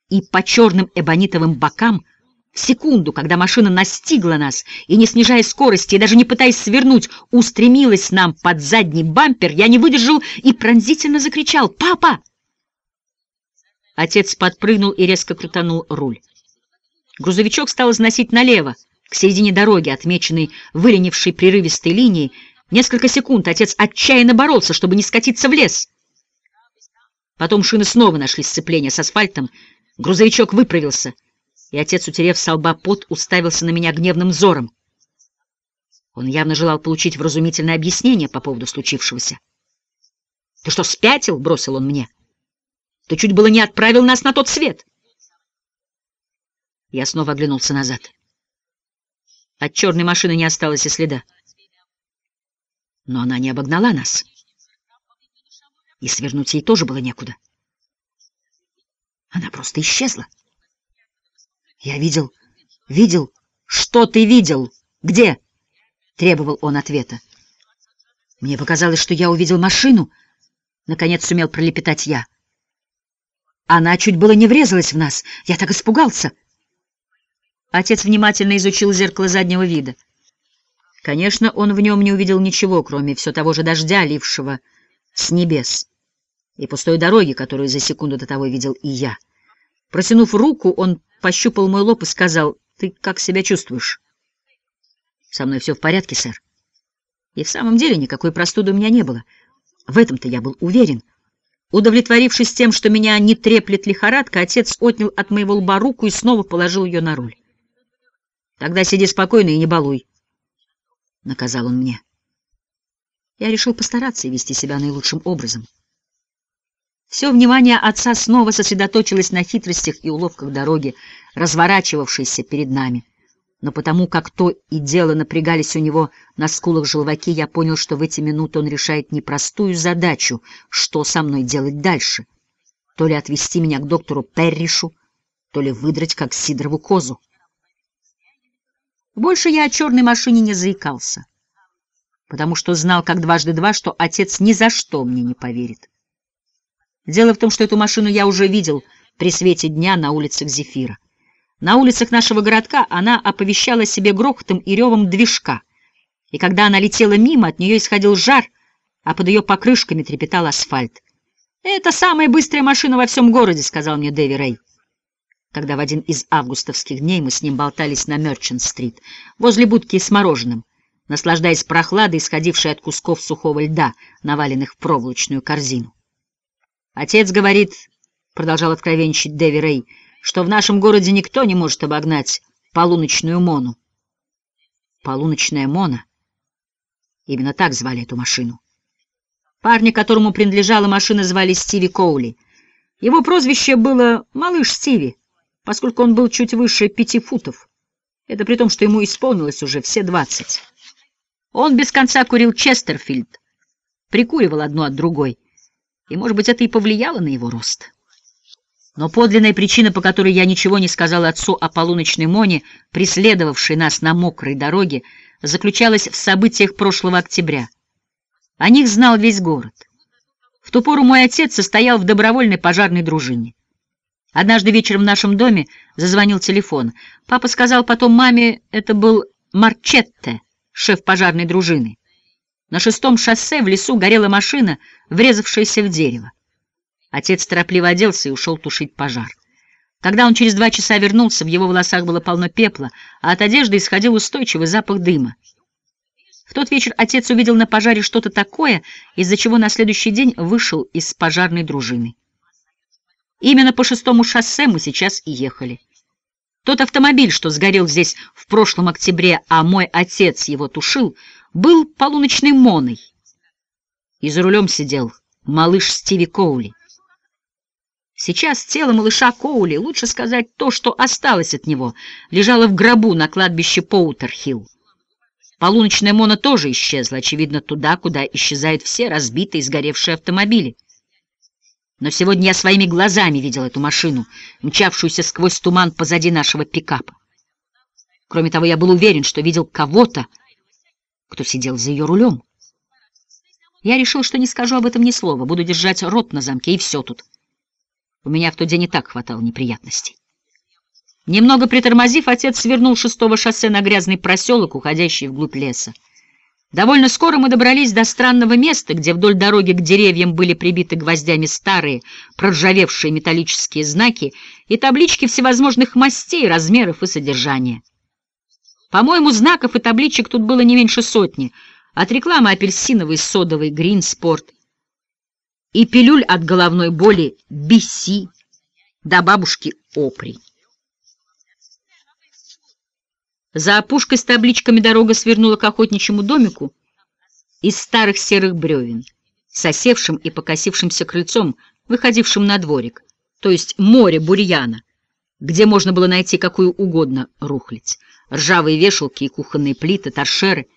и по черным эбонитовым бокам, в секунду, когда машина настигла нас и, не снижая скорости и даже не пытаясь свернуть, устремилась нам под задний бампер, я не выдержал и пронзительно закричал «Папа!». Отец подпрыгнул и резко крутанул руль. Грузовичок стал износить налево, к середине дороги, отмеченной выленившей прерывистой линией. Несколько секунд отец отчаянно боролся, чтобы не скатиться в лес. Потом шины снова нашли сцепление с асфальтом, грузовичок выправился, и отец, утерев со лба пот, уставился на меня гневным взором. Он явно желал получить вразумительное объяснение по поводу случившегося. — Ты что, спятил? — бросил он мне. — Ты чуть было не отправил нас на тот свет. Я снова оглянулся назад. — от черной машины не осталось и следа. Но она не обогнала нас. И свернуть ей тоже было некуда. Она просто исчезла. Я видел, видел. Что ты видел? Где? Требовал он ответа. Мне показалось, что я увидел машину. Наконец сумел пролепетать я. Она чуть было не врезалась в нас. Я так испугался. Отец внимательно изучил зеркало заднего вида. Конечно, он в нем не увидел ничего, кроме все того же дождя, лившего с небес, и пустой дороги, которую за секунду до того видел и я. Протянув руку, он пощупал мой лоб и сказал, «Ты как себя чувствуешь?» «Со мной все в порядке, сэр». И в самом деле никакой простуды у меня не было. В этом-то я был уверен. Удовлетворившись тем, что меня не треплет лихорадка, отец отнял от моего лба руку и снова положил ее на руль. Тогда сиди спокойно и не балуй, — наказал он мне. Я решил постараться и вести себя наилучшим образом. Все внимание отца снова сосредоточилось на хитростях и уловках дороги, разворачивавшейся перед нами. Но потому как то и дело напрягались у него на скулах желваки, я понял, что в эти минуты он решает непростую задачу, что со мной делать дальше. То ли отвезти меня к доктору Перришу, то ли выдрать как Сидорову козу. Больше я о черной машине не заикался, потому что знал, как дважды два, что отец ни за что мне не поверит. Дело в том, что эту машину я уже видел при свете дня на улицах Зефира. На улицах нашего городка она оповещала себе грохотом и ревом движка, и когда она летела мимо, от нее исходил жар, а под ее покрышками трепетал асфальт. «Это самая быстрая машина во всем городе», — сказал мне Дэви Рэй когда в один из августовских дней мы с ним болтались на Мерчант-стрит, возле будки с мороженым, наслаждаясь прохладой, исходившей от кусков сухого льда, наваленных в проволочную корзину. Отец говорит, — продолжал откровенничать Дэви Рэй, — что в нашем городе никто не может обогнать полуночную Мону. Полуночная Мона. Именно так звали эту машину. Парня, которому принадлежала машина, звали Стиви Коули. Его прозвище было «Малыш Стиви», поскольку он был чуть выше пяти футов. Это при том, что ему исполнилось уже все двадцать. Он без конца курил Честерфильд, прикуривал одну от другой, и, может быть, это и повлияло на его рост. Но подлинная причина, по которой я ничего не сказал отцу о полуночной Моне, преследовавшей нас на мокрой дороге, заключалась в событиях прошлого октября. О них знал весь город. В ту пору мой отец состоял в добровольной пожарной дружине. Однажды вечером в нашем доме зазвонил телефон. Папа сказал потом маме, это был Марчетте, шеф пожарной дружины. На шестом шоссе в лесу горела машина, врезавшаяся в дерево. Отец торопливо оделся и ушел тушить пожар. Когда он через два часа вернулся, в его волосах было полно пепла, а от одежды исходил устойчивый запах дыма. В тот вечер отец увидел на пожаре что-то такое, из-за чего на следующий день вышел из пожарной дружины. Именно по шестому шоссе мы сейчас и ехали. Тот автомобиль, что сгорел здесь в прошлом октябре, а мой отец его тушил, был полуночной моной. И за рулем сидел малыш Стиви Коули. Сейчас тело малыша Коули, лучше сказать то, что осталось от него, лежало в гробу на кладбище Поутерхилл. Полуночная Мона тоже исчезла, очевидно, туда, куда исчезают все разбитые и сгоревшие автомобили. Но сегодня я своими глазами видел эту машину, мчавшуюся сквозь туман позади нашего пикапа. Кроме того, я был уверен, что видел кого-то, кто сидел за ее рулем. Я решил, что не скажу об этом ни слова, буду держать рот на замке, и все тут. У меня в тот день и так хватало неприятностей. Немного притормозив, отец свернул шестого шоссе на грязный проселок, уходящий вглубь леса. Довольно скоро мы добрались до странного места, где вдоль дороги к деревьям были прибиты гвоздями старые, проржавевшие металлические знаки и таблички всевозможных мастей, размеров и содержания. По-моему, знаков и табличек тут было не меньше сотни, от рекламы апельсиновой, содовой, гринспорт и пилюль от головной боли Биси до бабушки Опри. За опушкой с табличками дорога свернула к охотничьему домику из старых серых бревен, с осевшим и покосившимся крыльцом, выходившим на дворик, то есть море бурьяна, где можно было найти какую угодно рухлядь. Ржавые вешалки и кухонные плиты, торшеры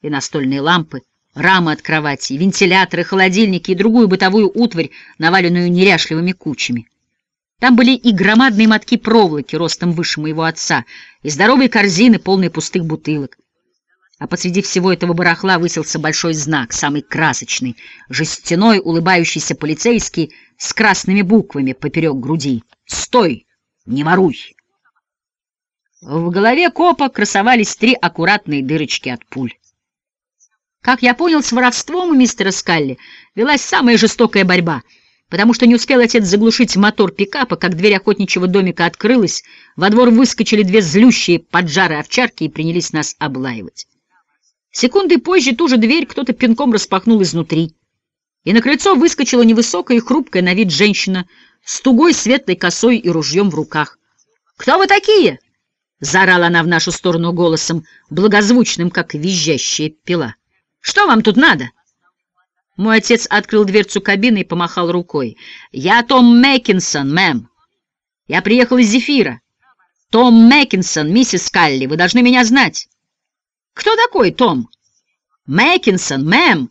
и настольные лампы, рамы от кровати, вентиляторы, холодильники и другую бытовую утварь, наваленную неряшливыми кучами. Там были и громадные мотки проволоки ростом выше моего отца, и здоровые корзины, полные пустых бутылок. А посреди всего этого барахла высился большой знак, самый красочный, жестяной, улыбающийся полицейский с красными буквами поперек груди. «Стой! Не воруй!» В голове копа красовались три аккуратные дырочки от пуль. Как я понял, с воровством у мистера Скалли велась самая жестокая борьба — потому что не успел отец заглушить мотор пикапа, как дверь охотничьего домика открылась, во двор выскочили две злющие поджары овчарки и принялись нас облаивать. Секунды позже ту же дверь кто-то пинком распахнул изнутри, и на крыльцо выскочила невысокая и хрупкая на вид женщина с тугой светлой косой и ружьем в руках. «Кто вы такие?» — заорала она в нашу сторону голосом, благозвучным, как визжащая пила. «Что вам тут надо?» Мой отец открыл дверцу кабины и помахал рукой. «Я Том Мэккинсон, мэм. Я приехал из Зефира. Том Мэккинсон, миссис Калли, вы должны меня знать». «Кто такой Том?» «Мэккинсон, мэм».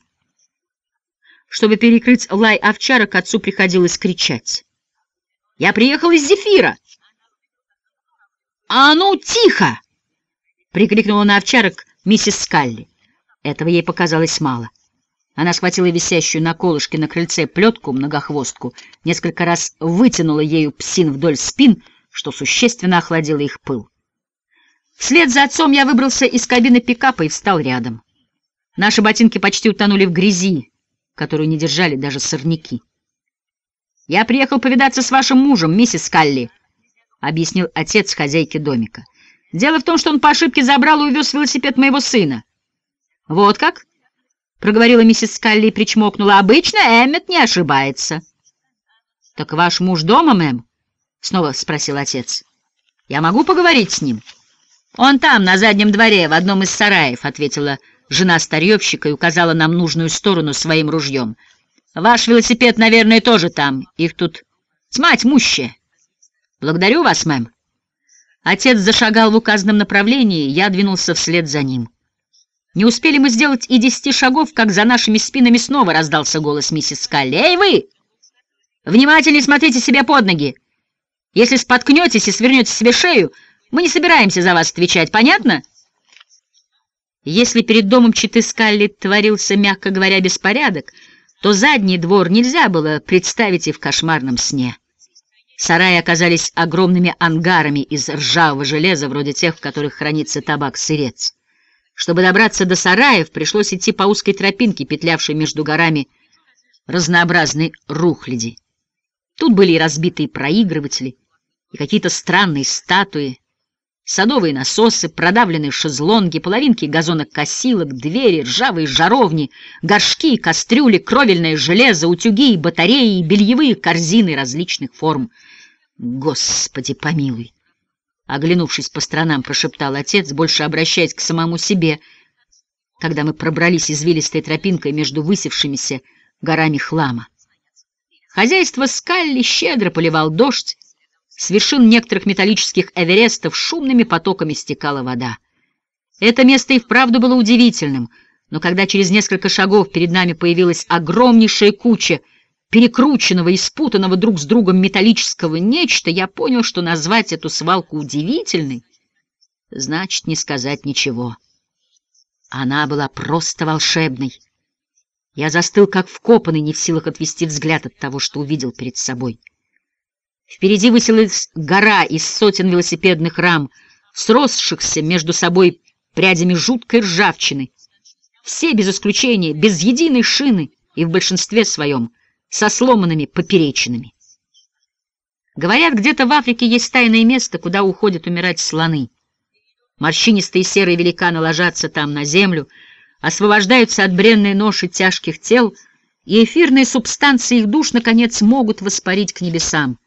Чтобы перекрыть лай овчарок, отцу приходилось кричать. «Я приехал из Зефира!» «А ну, тихо!» — прикрикнула на овчарок миссис Скалли. Этого ей показалось мало. Она схватила висящую на колышке на крыльце плетку, многохвостку, несколько раз вытянула ею псин вдоль спин, что существенно охладило их пыл. Вслед за отцом я выбрался из кабины пикапа и встал рядом. Наши ботинки почти утонули в грязи, которую не держали даже сорняки. «Я приехал повидаться с вашим мужем, миссис Калли», — объяснил отец хозяйки домика. «Дело в том, что он по ошибке забрал и увез велосипед моего сына». «Вот как?» — проговорила миссис Скалли и причмокнула. — Обычно Эммет не ошибается. «Так ваш муж дома, мэм?» — снова спросил отец. «Я могу поговорить с ним?» «Он там, на заднем дворе, в одном из сараев», — ответила жена старьевщика и указала нам нужную сторону своим ружьем. «Ваш велосипед, наверное, тоже там. Их тут тьма тьмущая. Благодарю вас, мэм». Отец зашагал в указанном направлении, я двинулся вслед за ним. Не успели мы сделать и десяти шагов, как за нашими спинами снова раздался голос миссис Скалли. «Эй, вы! Внимательнее смотрите себе под ноги! Если споткнетесь и свернете себе шею, мы не собираемся за вас отвечать, понятно?» Если перед домом Читы Скалли творился, мягко говоря, беспорядок, то задний двор нельзя было представить и в кошмарном сне. Сараи оказались огромными ангарами из ржавого железа, вроде тех, в которых хранится табак-сырец. Чтобы добраться до сараев, пришлось идти по узкой тропинке, петлявшей между горами разнообразной рухляди. Тут были и разбитые проигрыватели, и какие-то странные статуи, садовые насосы, продавленные шезлонги, половинки газонокосилок, двери, ржавые жаровни, горшки, кастрюли, кровельное железо, утюги, батареи, бельевые корзины различных форм. Господи помилуй! Оглянувшись по сторонам, прошептал отец, больше обращаясь к самому себе, когда мы пробрались извилистой тропинкой между высевшимися горами хлама. Хозяйство Скалли щедро поливал дождь, с вершин некоторых металлических эверестов шумными потоками стекала вода. Это место и вправду было удивительным, но когда через несколько шагов перед нами появилась огромнейшая куча перекрученного и спутанного друг с другом металлического нечто, я понял, что назвать эту свалку удивительной значит не сказать ничего. Она была просто волшебной. Я застыл, как вкопанный, не в силах отвести взгляд от того, что увидел перед собой. Впереди высилась гора из сотен велосипедных рам, сросшихся между собой прядями жуткой ржавчины. Все, без исключения, без единой шины и в большинстве своем — со сломанными поперечинами. Говорят, где-то в Африке есть тайное место, куда уходят умирать слоны. Морщинистые серые великаны ложатся там на землю, освобождаются от бренной ноши тяжких тел, и эфирные субстанции их душ, наконец, могут воспарить к небесам.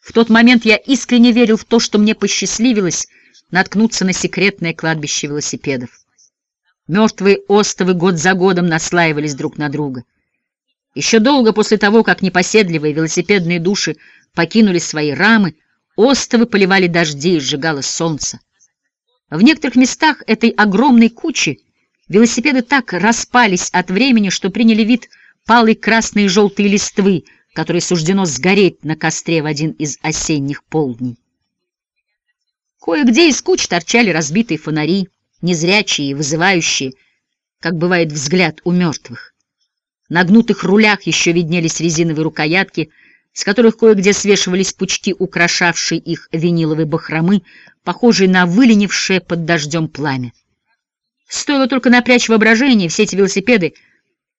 В тот момент я искренне верил в то, что мне посчастливилось наткнуться на секретное кладбище велосипедов. Мертвые остовы год за годом наслаивались друг на друга — еще долго после того, как непоседливые велосипедные души покинули свои рамы, островы поливали дожди и сжигало солнце. В некоторых местах этой огромной кучи велосипеды так распались от времени, что приняли вид палой красной и желтой листвы, которой суждено сгореть на костре в один из осенних полдней. Кое-где из куч торчали разбитые фонари, незрячие и вызывающие, как бывает взгляд у мертвых. На гнутых рулях еще виднелись резиновые рукоятки, с которых кое-где свешивались пучки, украшавшие их виниловой бахромы, похожие на выленившее под дождем пламя. Стоило только напрячь воображение, все эти велосипеды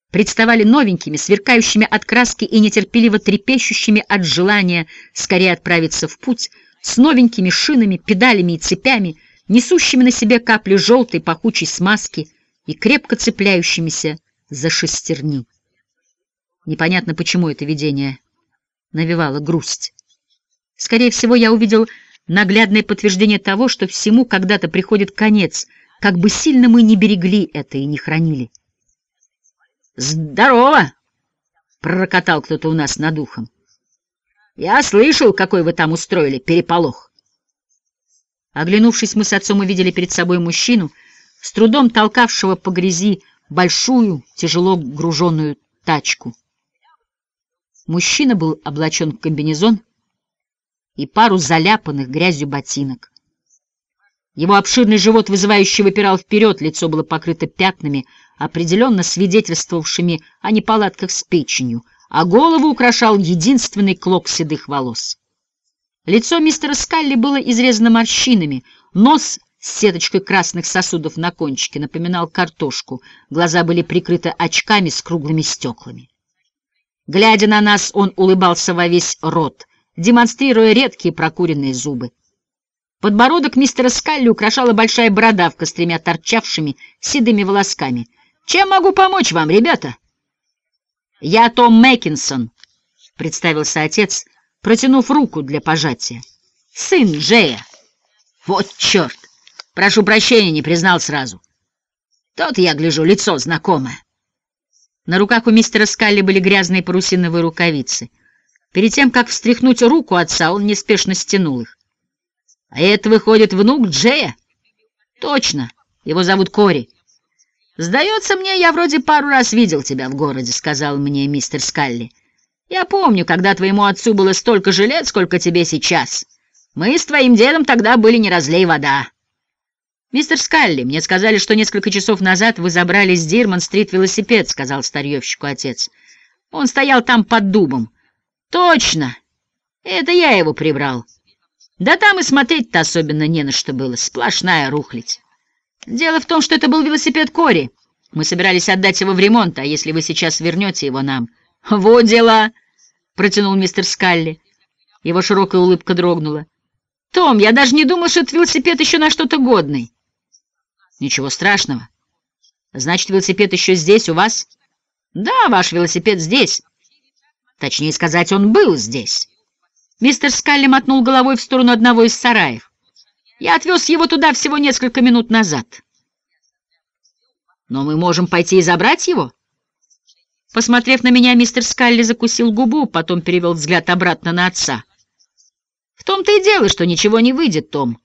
представали новенькими, сверкающими от краски и нетерпеливо трепещущими от желания скорее отправиться в путь, с новенькими шинами, педалями и цепями, несущими на себе капли желтой пахучей смазки и крепко цепляющимися за шестерни. Непонятно, почему это видение навевало грусть. Скорее всего, я увидел наглядное подтверждение того, что всему когда-то приходит конец, как бы сильно мы не берегли это и не хранили. «Здорово!» — пророкотал кто-то у нас над ухом. «Я слышал, какой вы там устроили переполох!» Оглянувшись, мы с отцом увидели перед собой мужчину, с трудом толкавшего по грязи большую, тяжело груженную тачку. Мужчина был облачен в комбинезон и пару заляпанных грязью ботинок. Его обширный живот вызывающе выпирал вперед, лицо было покрыто пятнами, определенно свидетельствовавшими о неполадках с печенью, а голову украшал единственный клок седых волос. Лицо мистера Скалли было изрезано морщинами, нос с сеточкой красных сосудов на кончике напоминал картошку, глаза были прикрыты очками с круглыми стеклами. Глядя на нас, он улыбался во весь рот, демонстрируя редкие прокуренные зубы. Подбородок мистера Скалли украшала большая бородавка с тремя торчавшими седыми волосками. «Чем могу помочь вам, ребята?» «Я Том Мэккинсон, представился отец, протянув руку для пожатия. «Сын Джея!» «Вот черт! Прошу прощения, не признал сразу. Тот, я гляжу, лицо знакомое». На руках у мистера Скалли были грязные парусиновые рукавицы. Перед тем, как встряхнуть руку отца, он неспешно стянул их. «А это, выходит, внук Джея?» «Точно. Его зовут Кори». «Сдается мне, я вроде пару раз видел тебя в городе», — сказал мне мистер Скалли. «Я помню, когда твоему отцу было столько же лет, сколько тебе сейчас. Мы с твоим дедом тогда были не разлей вода». «Мистер Скалли, мне сказали, что несколько часов назад вы забрали с Дирман-стрит велосипед», — сказал старьевщику отец. «Он стоял там под дубом». «Точно! Это я его прибрал. Да там и смотреть-то особенно не на что было, сплошная рухлядь». Дело в том, что это был велосипед Кори. Мы собирались отдать его в ремонт, а если вы сейчас вернете его нам... — Вот дела! — протянул мистер Скалли. Его широкая улыбка дрогнула. — Том, я даже не думал, что этот велосипед еще на что-то годный. — Ничего страшного. Значит, велосипед еще здесь, у вас? — Да, ваш велосипед здесь. Точнее сказать, он был здесь. Мистер Скалли мотнул головой в сторону одного из сараев. Я отвез его туда всего несколько минут назад. Но мы можем пойти и забрать его? Посмотрев на меня, мистер Скалли закусил губу, потом перевел взгляд обратно на отца. В том-то и дело, что ничего не выйдет, Том.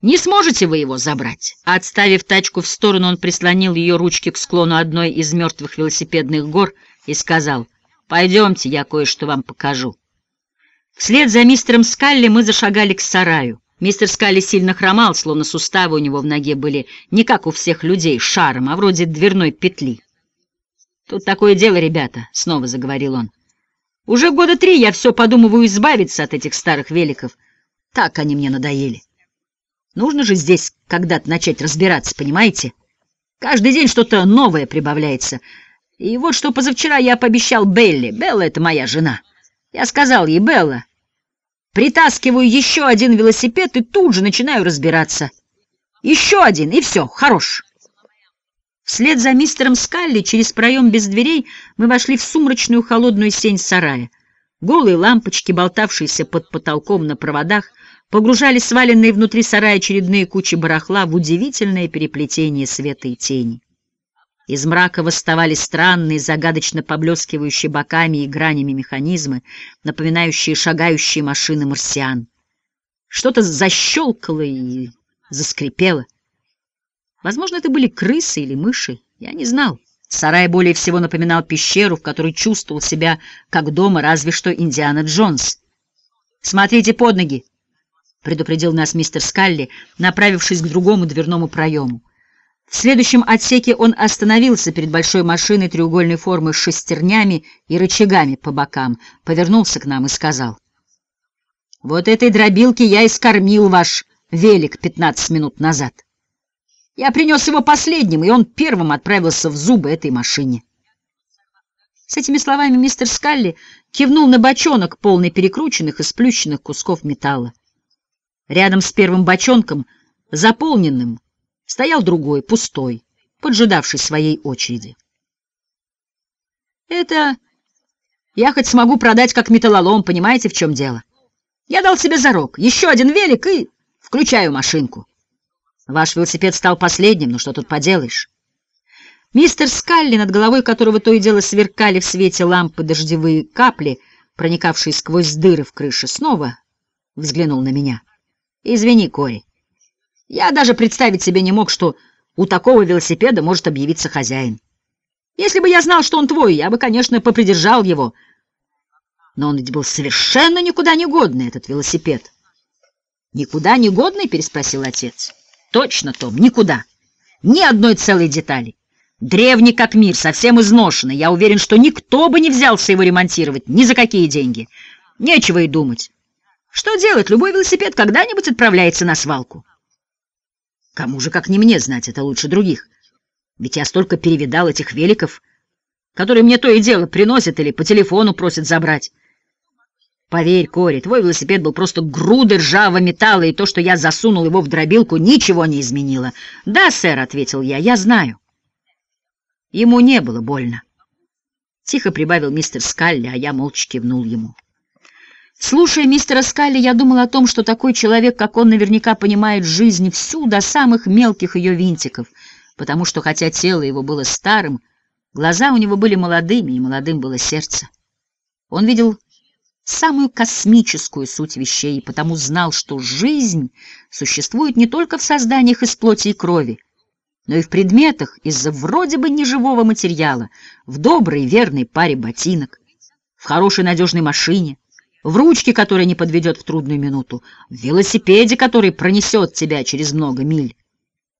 Не сможете вы его забрать? Отставив тачку в сторону, он прислонил ее ручки к склону одной из мертвых велосипедных гор и сказал, «Пойдемте, я кое-что вам покажу». Вслед за мистером Скалли мы зашагали к сараю. Мистер Скалли сильно хромал, словно суставы у него в ноге были не как у всех людей, шаром, а вроде дверной петли. «Тут такое дело, ребята», — снова заговорил он. «Уже года три я все подумываю избавиться от этих старых великов. Так они мне надоели. Нужно же здесь когда-то начать разбираться, понимаете? Каждый день что-то новое прибавляется. И вот что позавчера я пообещал Белли. Белла — это моя жена. Я сказал ей, Белла, Притаскиваю еще один велосипед и тут же начинаю разбираться. Еще один, и все, хорош. Вслед за мистером Скалли через проем без дверей мы вошли в сумрачную холодную сень сарая. Голые лампочки, болтавшиеся под потолком на проводах, погружали сваленные внутри сарая очередные кучи барахла в удивительное переплетение света и тени. Из мрака восставали странные, загадочно поблескивающие боками и гранями механизмы, напоминающие шагающие машины марсиан. Что-то защелкало и заскрипело. Возможно, это были крысы или мыши, я не знал. Сарай более всего напоминал пещеру, в которой чувствовал себя как дома, разве что Индиана Джонс. «Смотрите под ноги!» — предупредил нас мистер Скалли, направившись к другому дверному проему. В следующем отсеке он остановился перед большой машиной треугольной формы с шестернями и рычагами по бокам, повернулся к нам и сказал. «Вот этой дробилки я и скормил ваш велик пятнадцать минут назад. Я принес его последним, и он первым отправился в зубы этой машине». С этими словами мистер Скалли кивнул на бочонок, полный перекрученных и сплющенных кусков металла. Рядом с первым бочонком, заполненным, стоял другой, пустой, поджидавший своей очереди. Это я хоть смогу продать как металлолом, понимаете, в чем дело? Я дал себе зарок, еще один велик и включаю машинку. Ваш велосипед стал последним, ну что тут поделаешь? Мистер Скалли, над головой которого то и дело сверкали в свете лампы дождевые капли, проникавшие сквозь дыры в крыше, снова взглянул на меня. «Извини, Кори, я даже представить себе не мог, что у такого велосипеда может объявиться хозяин. Если бы я знал, что он твой, я бы, конечно, попридержал его. Но он ведь был совершенно никуда не годный, этот велосипед. «Никуда не годный?» — переспросил отец. «Точно, Том, никуда. Ни одной целой детали. Древний как мир, совсем изношенный. Я уверен, что никто бы не взялся его ремонтировать ни за какие деньги. Нечего и думать. Что делать? Любой велосипед когда-нибудь отправляется на свалку. Кому же, как не мне, знать это лучше других? Ведь я столько перевидал этих великов, которые мне то и дело приносят или по телефону просят забрать. Поверь, Кори, твой велосипед был просто грудой ржавого металла, и то, что я засунул его в дробилку, ничего не изменило. «Да, сэр», — ответил я, — «я знаю». Ему не было больно. Тихо прибавил мистер Скалли, а я молча кивнул ему. Слушая мистера Скалли, я думал о том, что такой человек, как он, наверняка понимает жизнь всю до самых мелких ее винтиков, потому что, хотя тело его было старым, глаза у него были молодыми, и молодым было сердце. Он видел самую космическую суть вещей, и потому знал, что жизнь существует не только в созданиях из плоти и крови, но и в предметах из-за вроде бы неживого материала, в доброй верной паре ботинок, в хорошей надежной машине, в ручке, которая не подведет в трудную минуту, в велосипеде, который пронесет тебя через много миль,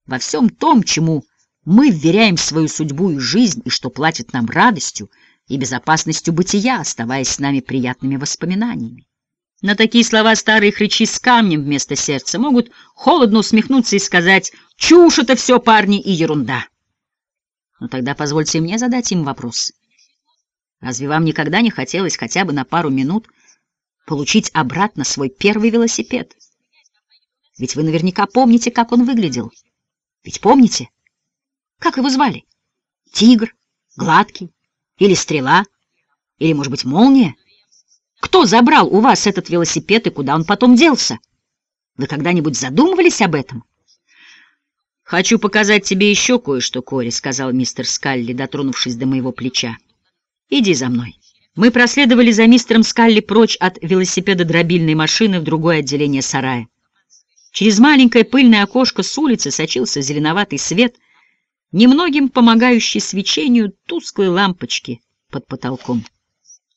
во всем том, чему мы вверяем свою судьбу и жизнь, и что платит нам радостью и безопасностью бытия, оставаясь с нами приятными воспоминаниями. На такие слова старые хрычи с камнем вместо сердца могут холодно усмехнуться и сказать «Чушь это все, парни, и ерунда». Но тогда позвольте мне задать им вопрос. Разве вам никогда не хотелось хотя бы на пару минут получить обратно свой первый велосипед? Ведь вы наверняка помните, как он выглядел. Ведь помните? Как его звали? Тигр? Гладкий? Или стрела? Или, может быть, молния? Кто забрал у вас этот велосипед и куда он потом делся? Вы когда-нибудь задумывались об этом? «Хочу показать тебе еще кое-что, Кори», — сказал мистер Скалли, дотронувшись до моего плеча. «Иди за мной». Мы проследовали за мистером Скалли прочь от велосипеда дробильной машины в другое отделение сарая. Через маленькое пыльное окошко с улицы сочился зеленоватый свет, немногим помогающий свечению тусклой лампочки под потолком.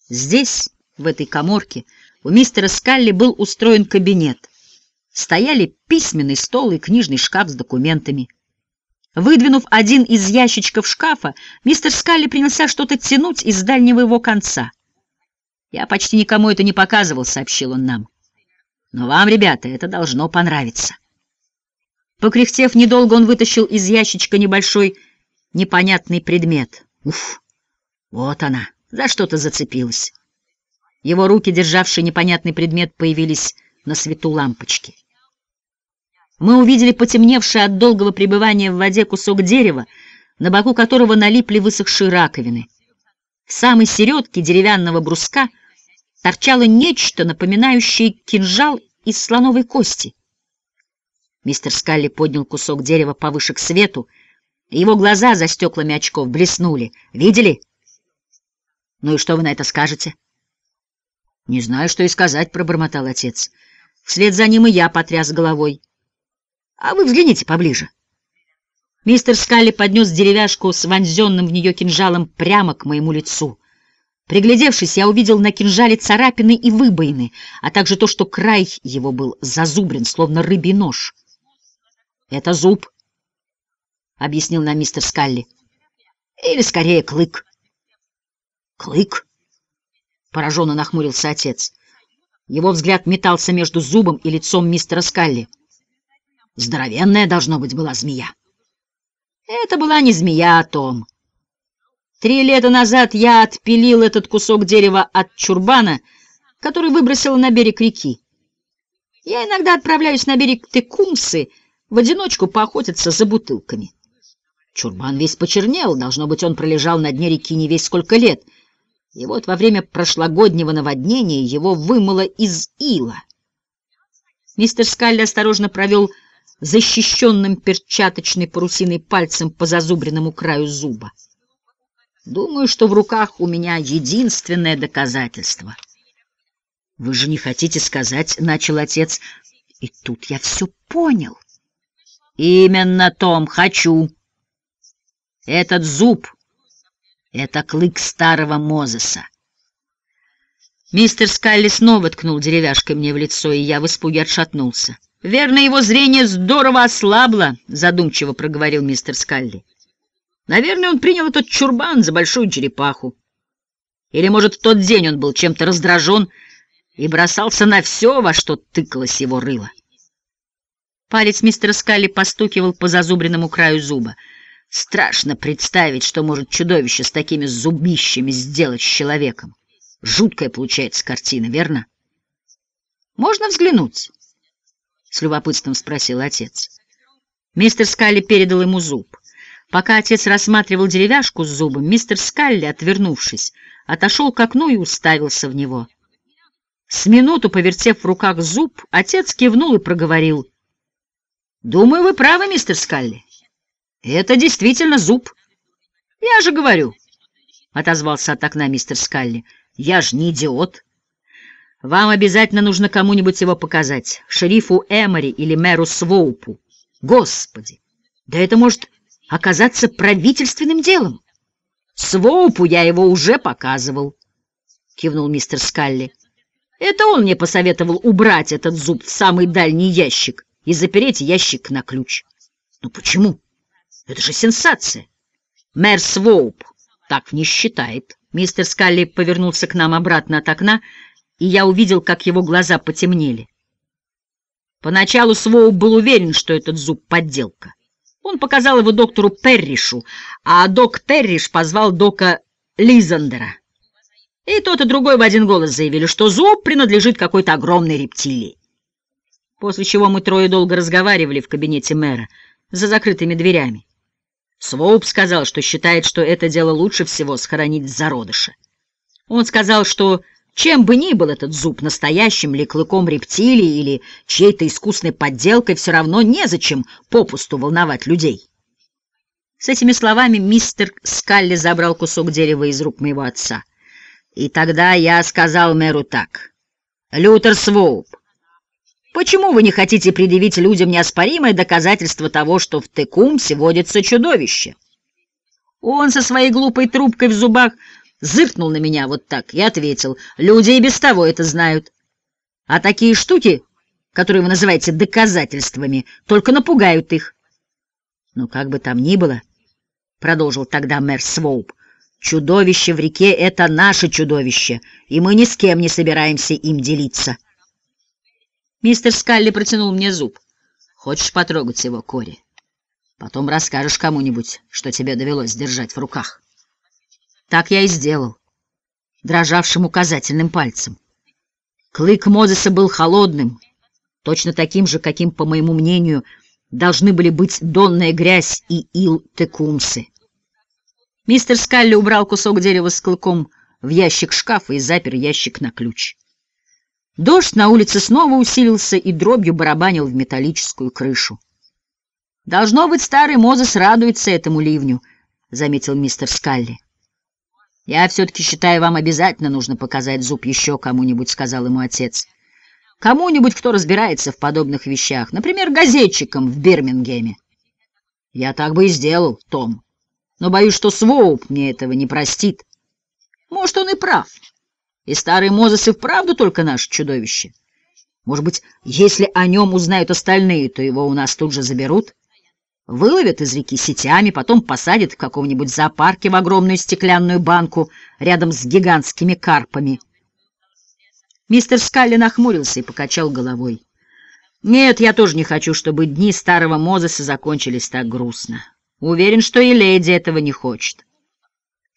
Здесь в этой коморке у мистера Скалли был устроен кабинет. Стояли письменный стол и книжный шкаф с документами. Выдвинув один из ящичков шкафа, мистер Скалли принялся что-то тянуть из дальнего его конца. «Я почти никому это не показывал», — сообщил он нам. «Но вам, ребята, это должно понравиться». Покряхтев недолго, он вытащил из ящичка небольшой непонятный предмет. Уф, вот она, за что-то зацепилась. Его руки, державшие непонятный предмет, появились на свету лампочки. Мы увидели потемневший от долгого пребывания в воде кусок дерева, на боку которого налипли высохшие раковины. В самой середке деревянного бруска торчало нечто, напоминающее кинжал из слоновой кости. Мистер Скалли поднял кусок дерева повыше к свету, и его глаза за стеклами очков блеснули. «Видели?» «Ну и что вы на это скажете?» «Не знаю, что и сказать», — пробормотал отец. Вслед за ним и я потряс головой. «А вы взгляните поближе». Мистер Скалли поднес деревяшку с вонзенным в нее кинжалом прямо к моему лицу. Приглядевшись, я увидел на кинжале царапины и выбоины, а также то, что край его был зазубрен, словно рыбий нож. «Это зуб», — объяснил нам мистер Скалли. «Или, скорее, клык». «Клык?» — пораженно нахмурился отец. Его взгляд метался между зубом и лицом мистера Скалли. Здоровенная, должно быть, была змея. Это была не змея, Том. Три лета назад я отпилил этот кусок дерева от чурбана, который выбросил на берег реки. Я иногда отправляюсь на берег Текумсы в одиночку поохотиться за бутылками. Чурбан весь почернел, должно быть, он пролежал на дне реки не весь сколько лет — и вот во время прошлогоднего наводнения его вымыло из ила. Мистер Скалли осторожно провел защищенным перчаточной парусиной пальцем по зазубренному краю зуба. Думаю, что в руках у меня единственное доказательство. — Вы же не хотите сказать, — начал отец, — и тут я все понял. — Именно, Том, хочу. Этот зуб это клык старого Мозеса. Мистер Скалли снова ткнул деревяшкой мне в лицо, и я в испуге отшатнулся. «Верно, его зрение здорово ослабло», — задумчиво проговорил мистер Скалли. «Наверное, он принял этот чурбан за большую черепаху. Или, может, в тот день он был чем-то раздражен и бросался на все, во что тыкалось его рыло». Палец мистера Скалли постукивал по зазубренному краю зуба. Страшно представить, что может чудовище с такими зубищами сделать с человеком. Жуткая получается картина, верно? Можно взглянуть? С любопытством спросил отец. Мистер Скалли передал ему зуб. Пока отец рассматривал деревяшку с зубом, мистер Скалли, отвернувшись, отошел к окну и уставился в него. С минуту, повертев в руках зуб, отец кивнул и проговорил. «Думаю, вы правы, мистер Скалли. Это действительно зуб. Я же говорю», — отозвался от окна мистер Скалли. «Я же не идиот». «Вам обязательно нужно кому-нибудь его показать, шерифу Эмори или мэру Своупу. Господи, да это может оказаться правительственным делом. Своупу я его уже показывал», — кивнул мистер Скалли. «Это он мне посоветовал убрать этот зуб в самый дальний ящик и запереть ящик на ключ». «Ну почему? Это же сенсация!» «Мэр Своуп так не считает». Мистер Скалли повернулся к нам обратно от окна, и я увидел, как его глаза потемнели. Поначалу Своуп был уверен, что этот зуб — подделка. Он показал его доктору Перришу, а док Перриш позвал дока Лизандера. И тот и другой в один голос заявили, что зуб принадлежит какой-то огромной рептилии. После чего мы трое долго разговаривали в кабинете мэра за закрытыми дверями. Своуп сказал, что считает, что это дело лучше всего схоронить в зародыше. Он сказал, что чем бы ни был этот зуб, настоящим ли клыком рептилии или чьей-то искусной подделкой, все равно незачем попусту волновать людей. С этими словами мистер Скалли забрал кусок дерева из рук моего отца. И тогда я сказал мэру так. «Лютер Своуп, почему вы не хотите предъявить людям неоспоримое доказательство того, что в Текумсе водится чудовище?» Он со своей глупой трубкой в зубах зыркнул на меня вот так и ответил, люди и без того это знают. А такие штуки, которые вы называете доказательствами, только напугают их. Ну, как бы там ни было, — продолжил тогда мэр Своуп, — чудовище в реке — это наше чудовище, и мы ни с кем не собираемся им делиться. Мистер Скалли протянул мне зуб. Хочешь потрогать его, Кори? Потом расскажешь кому-нибудь, что тебе довелось держать в руках. Так я и сделал, дрожавшим указательным пальцем. Клык Мозеса был холодным, точно таким же, каким, по моему мнению, должны были быть донная грязь и ил текумсы. Мистер Скалли убрал кусок дерева с клыком в ящик шкафа и запер ящик на ключ. Дождь на улице снова усилился и дробью барабанил в металлическую крышу. «Должно быть, старый Мозес радуется этому ливню», — заметил мистер Скалли. «Я все-таки считаю, вам обязательно нужно показать зуб еще кому-нибудь», — сказал ему отец. «Кому-нибудь, кто разбирается в подобных вещах, например, газетчикам в Бирмингеме». «Я так бы и сделал, Том, но боюсь, что Своуп мне этого не простит. Может, он и прав, и старый Мозес и вправду только наше чудовище. Может быть, если о нем узнают остальные, то его у нас тут же заберут». Выловят из реки сетями, потом посадят в каком-нибудь зоопарке в огромную стеклянную банку рядом с гигантскими карпами. Мистер Скалли нахмурился и покачал головой. «Нет, я тоже не хочу, чтобы дни старого Мозеса закончились так грустно. Уверен, что и леди этого не хочет.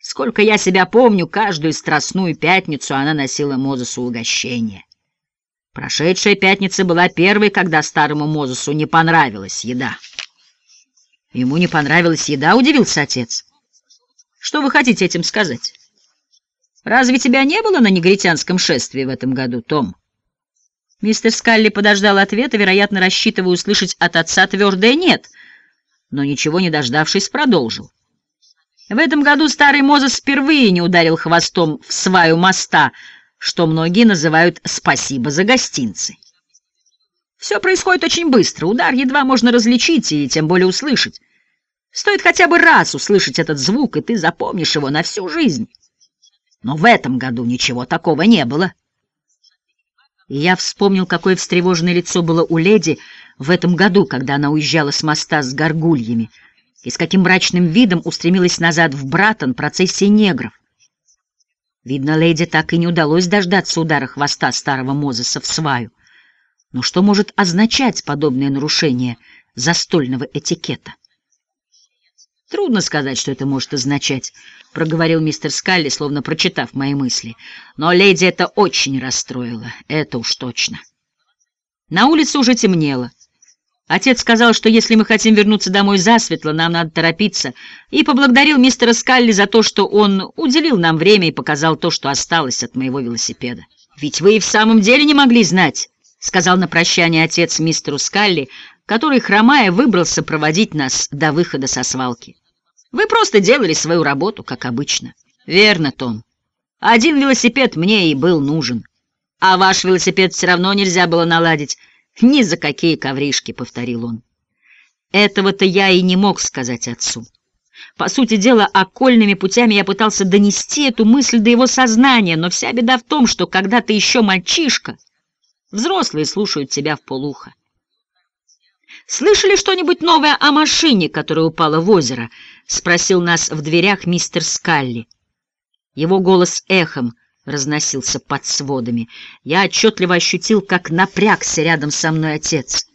Сколько я себя помню, каждую страстную пятницу она носила Мозесу угощение. Прошедшая пятница была первой, когда старому Мозесу не понравилась еда». Ему не понравилась еда, удивился отец. Что вы хотите этим сказать? Разве тебя не было на негритянском шествии в этом году, Том? Мистер Скалли подождал ответа, вероятно, рассчитывая услышать от отца твердое «нет», но ничего не дождавшись, продолжил. В этом году старый Мозес впервые не ударил хвостом в сваю моста, что многие называют «спасибо за гостинцы». Все происходит очень быстро, удар едва можно различить и тем более услышать. Стоит хотя бы раз услышать этот звук, и ты запомнишь его на всю жизнь. Но в этом году ничего такого не было. И я вспомнил, какое встревоженное лицо было у леди в этом году, когда она уезжала с моста с горгульями, и с каким мрачным видом устремилась назад в Братон процессия негров. Видно, леди так и не удалось дождаться удара хвоста старого Мозеса в сваю. Но что может означать подобное нарушение застольного этикета? Трудно сказать, что это может означать, — проговорил мистер Скалли, словно прочитав мои мысли. Но леди это очень расстроило, это уж точно. На улице уже темнело. Отец сказал, что если мы хотим вернуться домой засветло, нам надо торопиться, и поблагодарил мистера Скалли за то, что он уделил нам время и показал то, что осталось от моего велосипеда. «Ведь вы и в самом деле не могли знать», — сказал на прощание отец мистеру Скалли, который, хромая, выбрался проводить нас до выхода со свалки. «Вы просто делали свою работу, как обычно». «Верно, Том. Один велосипед мне и был нужен. А ваш велосипед все равно нельзя было наладить». «Ни за какие ковришки», — повторил он. Этого-то я и не мог сказать отцу. По сути дела, окольными путями я пытался донести эту мысль до его сознания, но вся беда в том, что когда ты еще мальчишка, взрослые слушают тебя в полухо. «Слышали что-нибудь новое о машине, которая упала в озеро?» — спросил нас в дверях мистер Скалли. Его голос эхом — разносился под сводами. Я отчетливо ощутил, как напрягся рядом со мной отец.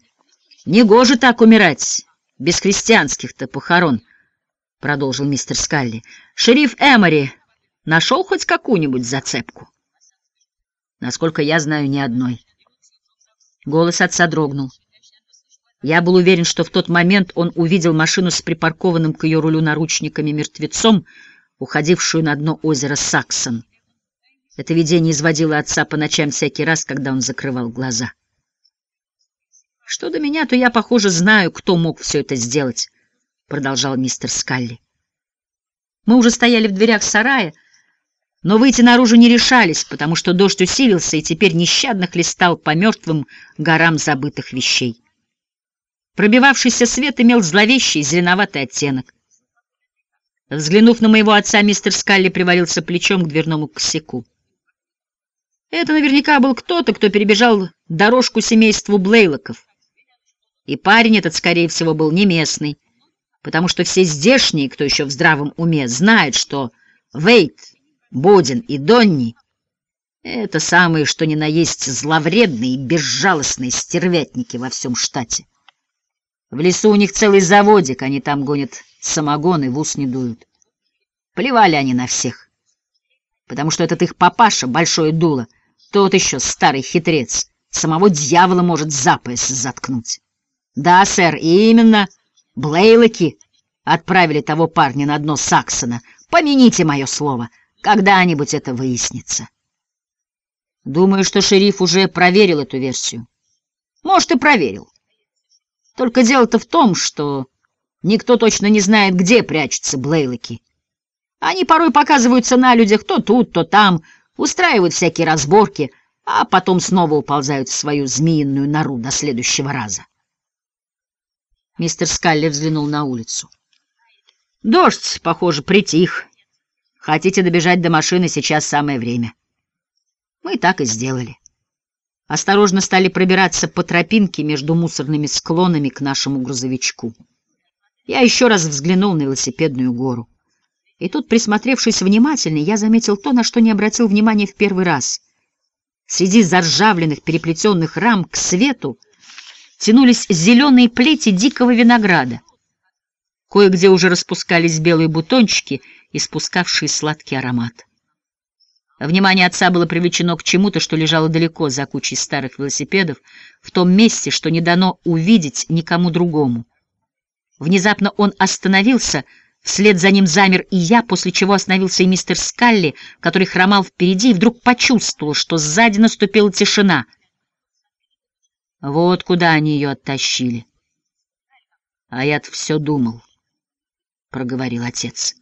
«Негоже так умирать, без христианских-то похорон», — продолжил мистер Скалли. «Шериф Эмори нашел хоть какую-нибудь зацепку?» «Насколько я знаю, ни одной». Голос отца дрогнул. Я был уверен, что в тот момент он увидел машину с припаркованным к ее рулю наручниками мертвецом, уходившую на дно озера Саксон. Это видение изводило отца по ночам всякий раз, когда он закрывал глаза. «Что до меня, то я, похоже, знаю, кто мог все это сделать», — продолжал мистер Скалли. Мы уже стояли в дверях сарая, но выйти наружу не решались, потому что дождь усилился и теперь нещадно хлестал по мертвым горам забытых вещей. Пробивавшийся свет имел зловещий зеленоватый оттенок. Взглянув на моего отца, мистер Скалли привалился плечом к дверному косяку. Это наверняка был кто-то, кто перебежал дорожку семейству Блейлоков. И парень этот, скорее всего, был не местный, потому что все здешние, кто еще в здравом уме, знают, что Вейт, Бодин и Донни — это самые, что ни на есть, зловредные и безжалостные стервятники во всем штате. В лесу у них целый заводик, они там гонят самогон и в ус не дуют. Плевали они на всех, потому что этот их папаша, большое дуло — тот еще старый хитрец. Самого дьявола может за пояс заткнуть. Да, сэр, именно Блейлоки отправили того парня на дно Саксона. Помяните мое слово, когда-нибудь это выяснится. Думаю, что шериф уже проверил эту версию. Может, и проверил. Только дело-то в том, что никто точно не знает, где прячутся Блейлоки. Они порой показываются на людях то тут, то там, устраивают всякие разборки, а потом снова уползают в свою змеиную нору до следующего раза. Мистер Скалли взглянул на улицу. Дождь, похоже, притих. Хотите добежать до машины, сейчас самое время. Мы так и сделали. Осторожно стали пробираться по тропинке между мусорными склонами к нашему грузовичку. Я еще раз взглянул на велосипедную гору. И тут, присмотревшись внимательнее, я заметил то, на что не обратил внимания в первый раз. Среди заржавленных переплетенных рам к свету тянулись зеленые плети дикого винограда. Кое-где уже распускались белые бутончики, испускавшие сладкий аромат. Внимание отца было привлечено к чему-то, что лежало далеко за кучей старых велосипедов, в том месте, что не дано увидеть никому другому. Внезапно он остановился — Вслед за ним замер и я, после чего остановился и мистер Скалли, который хромал впереди, и вдруг почувствовал, что сзади наступила тишина. Вот куда они ее оттащили. — А я-то все думал, — проговорил отец.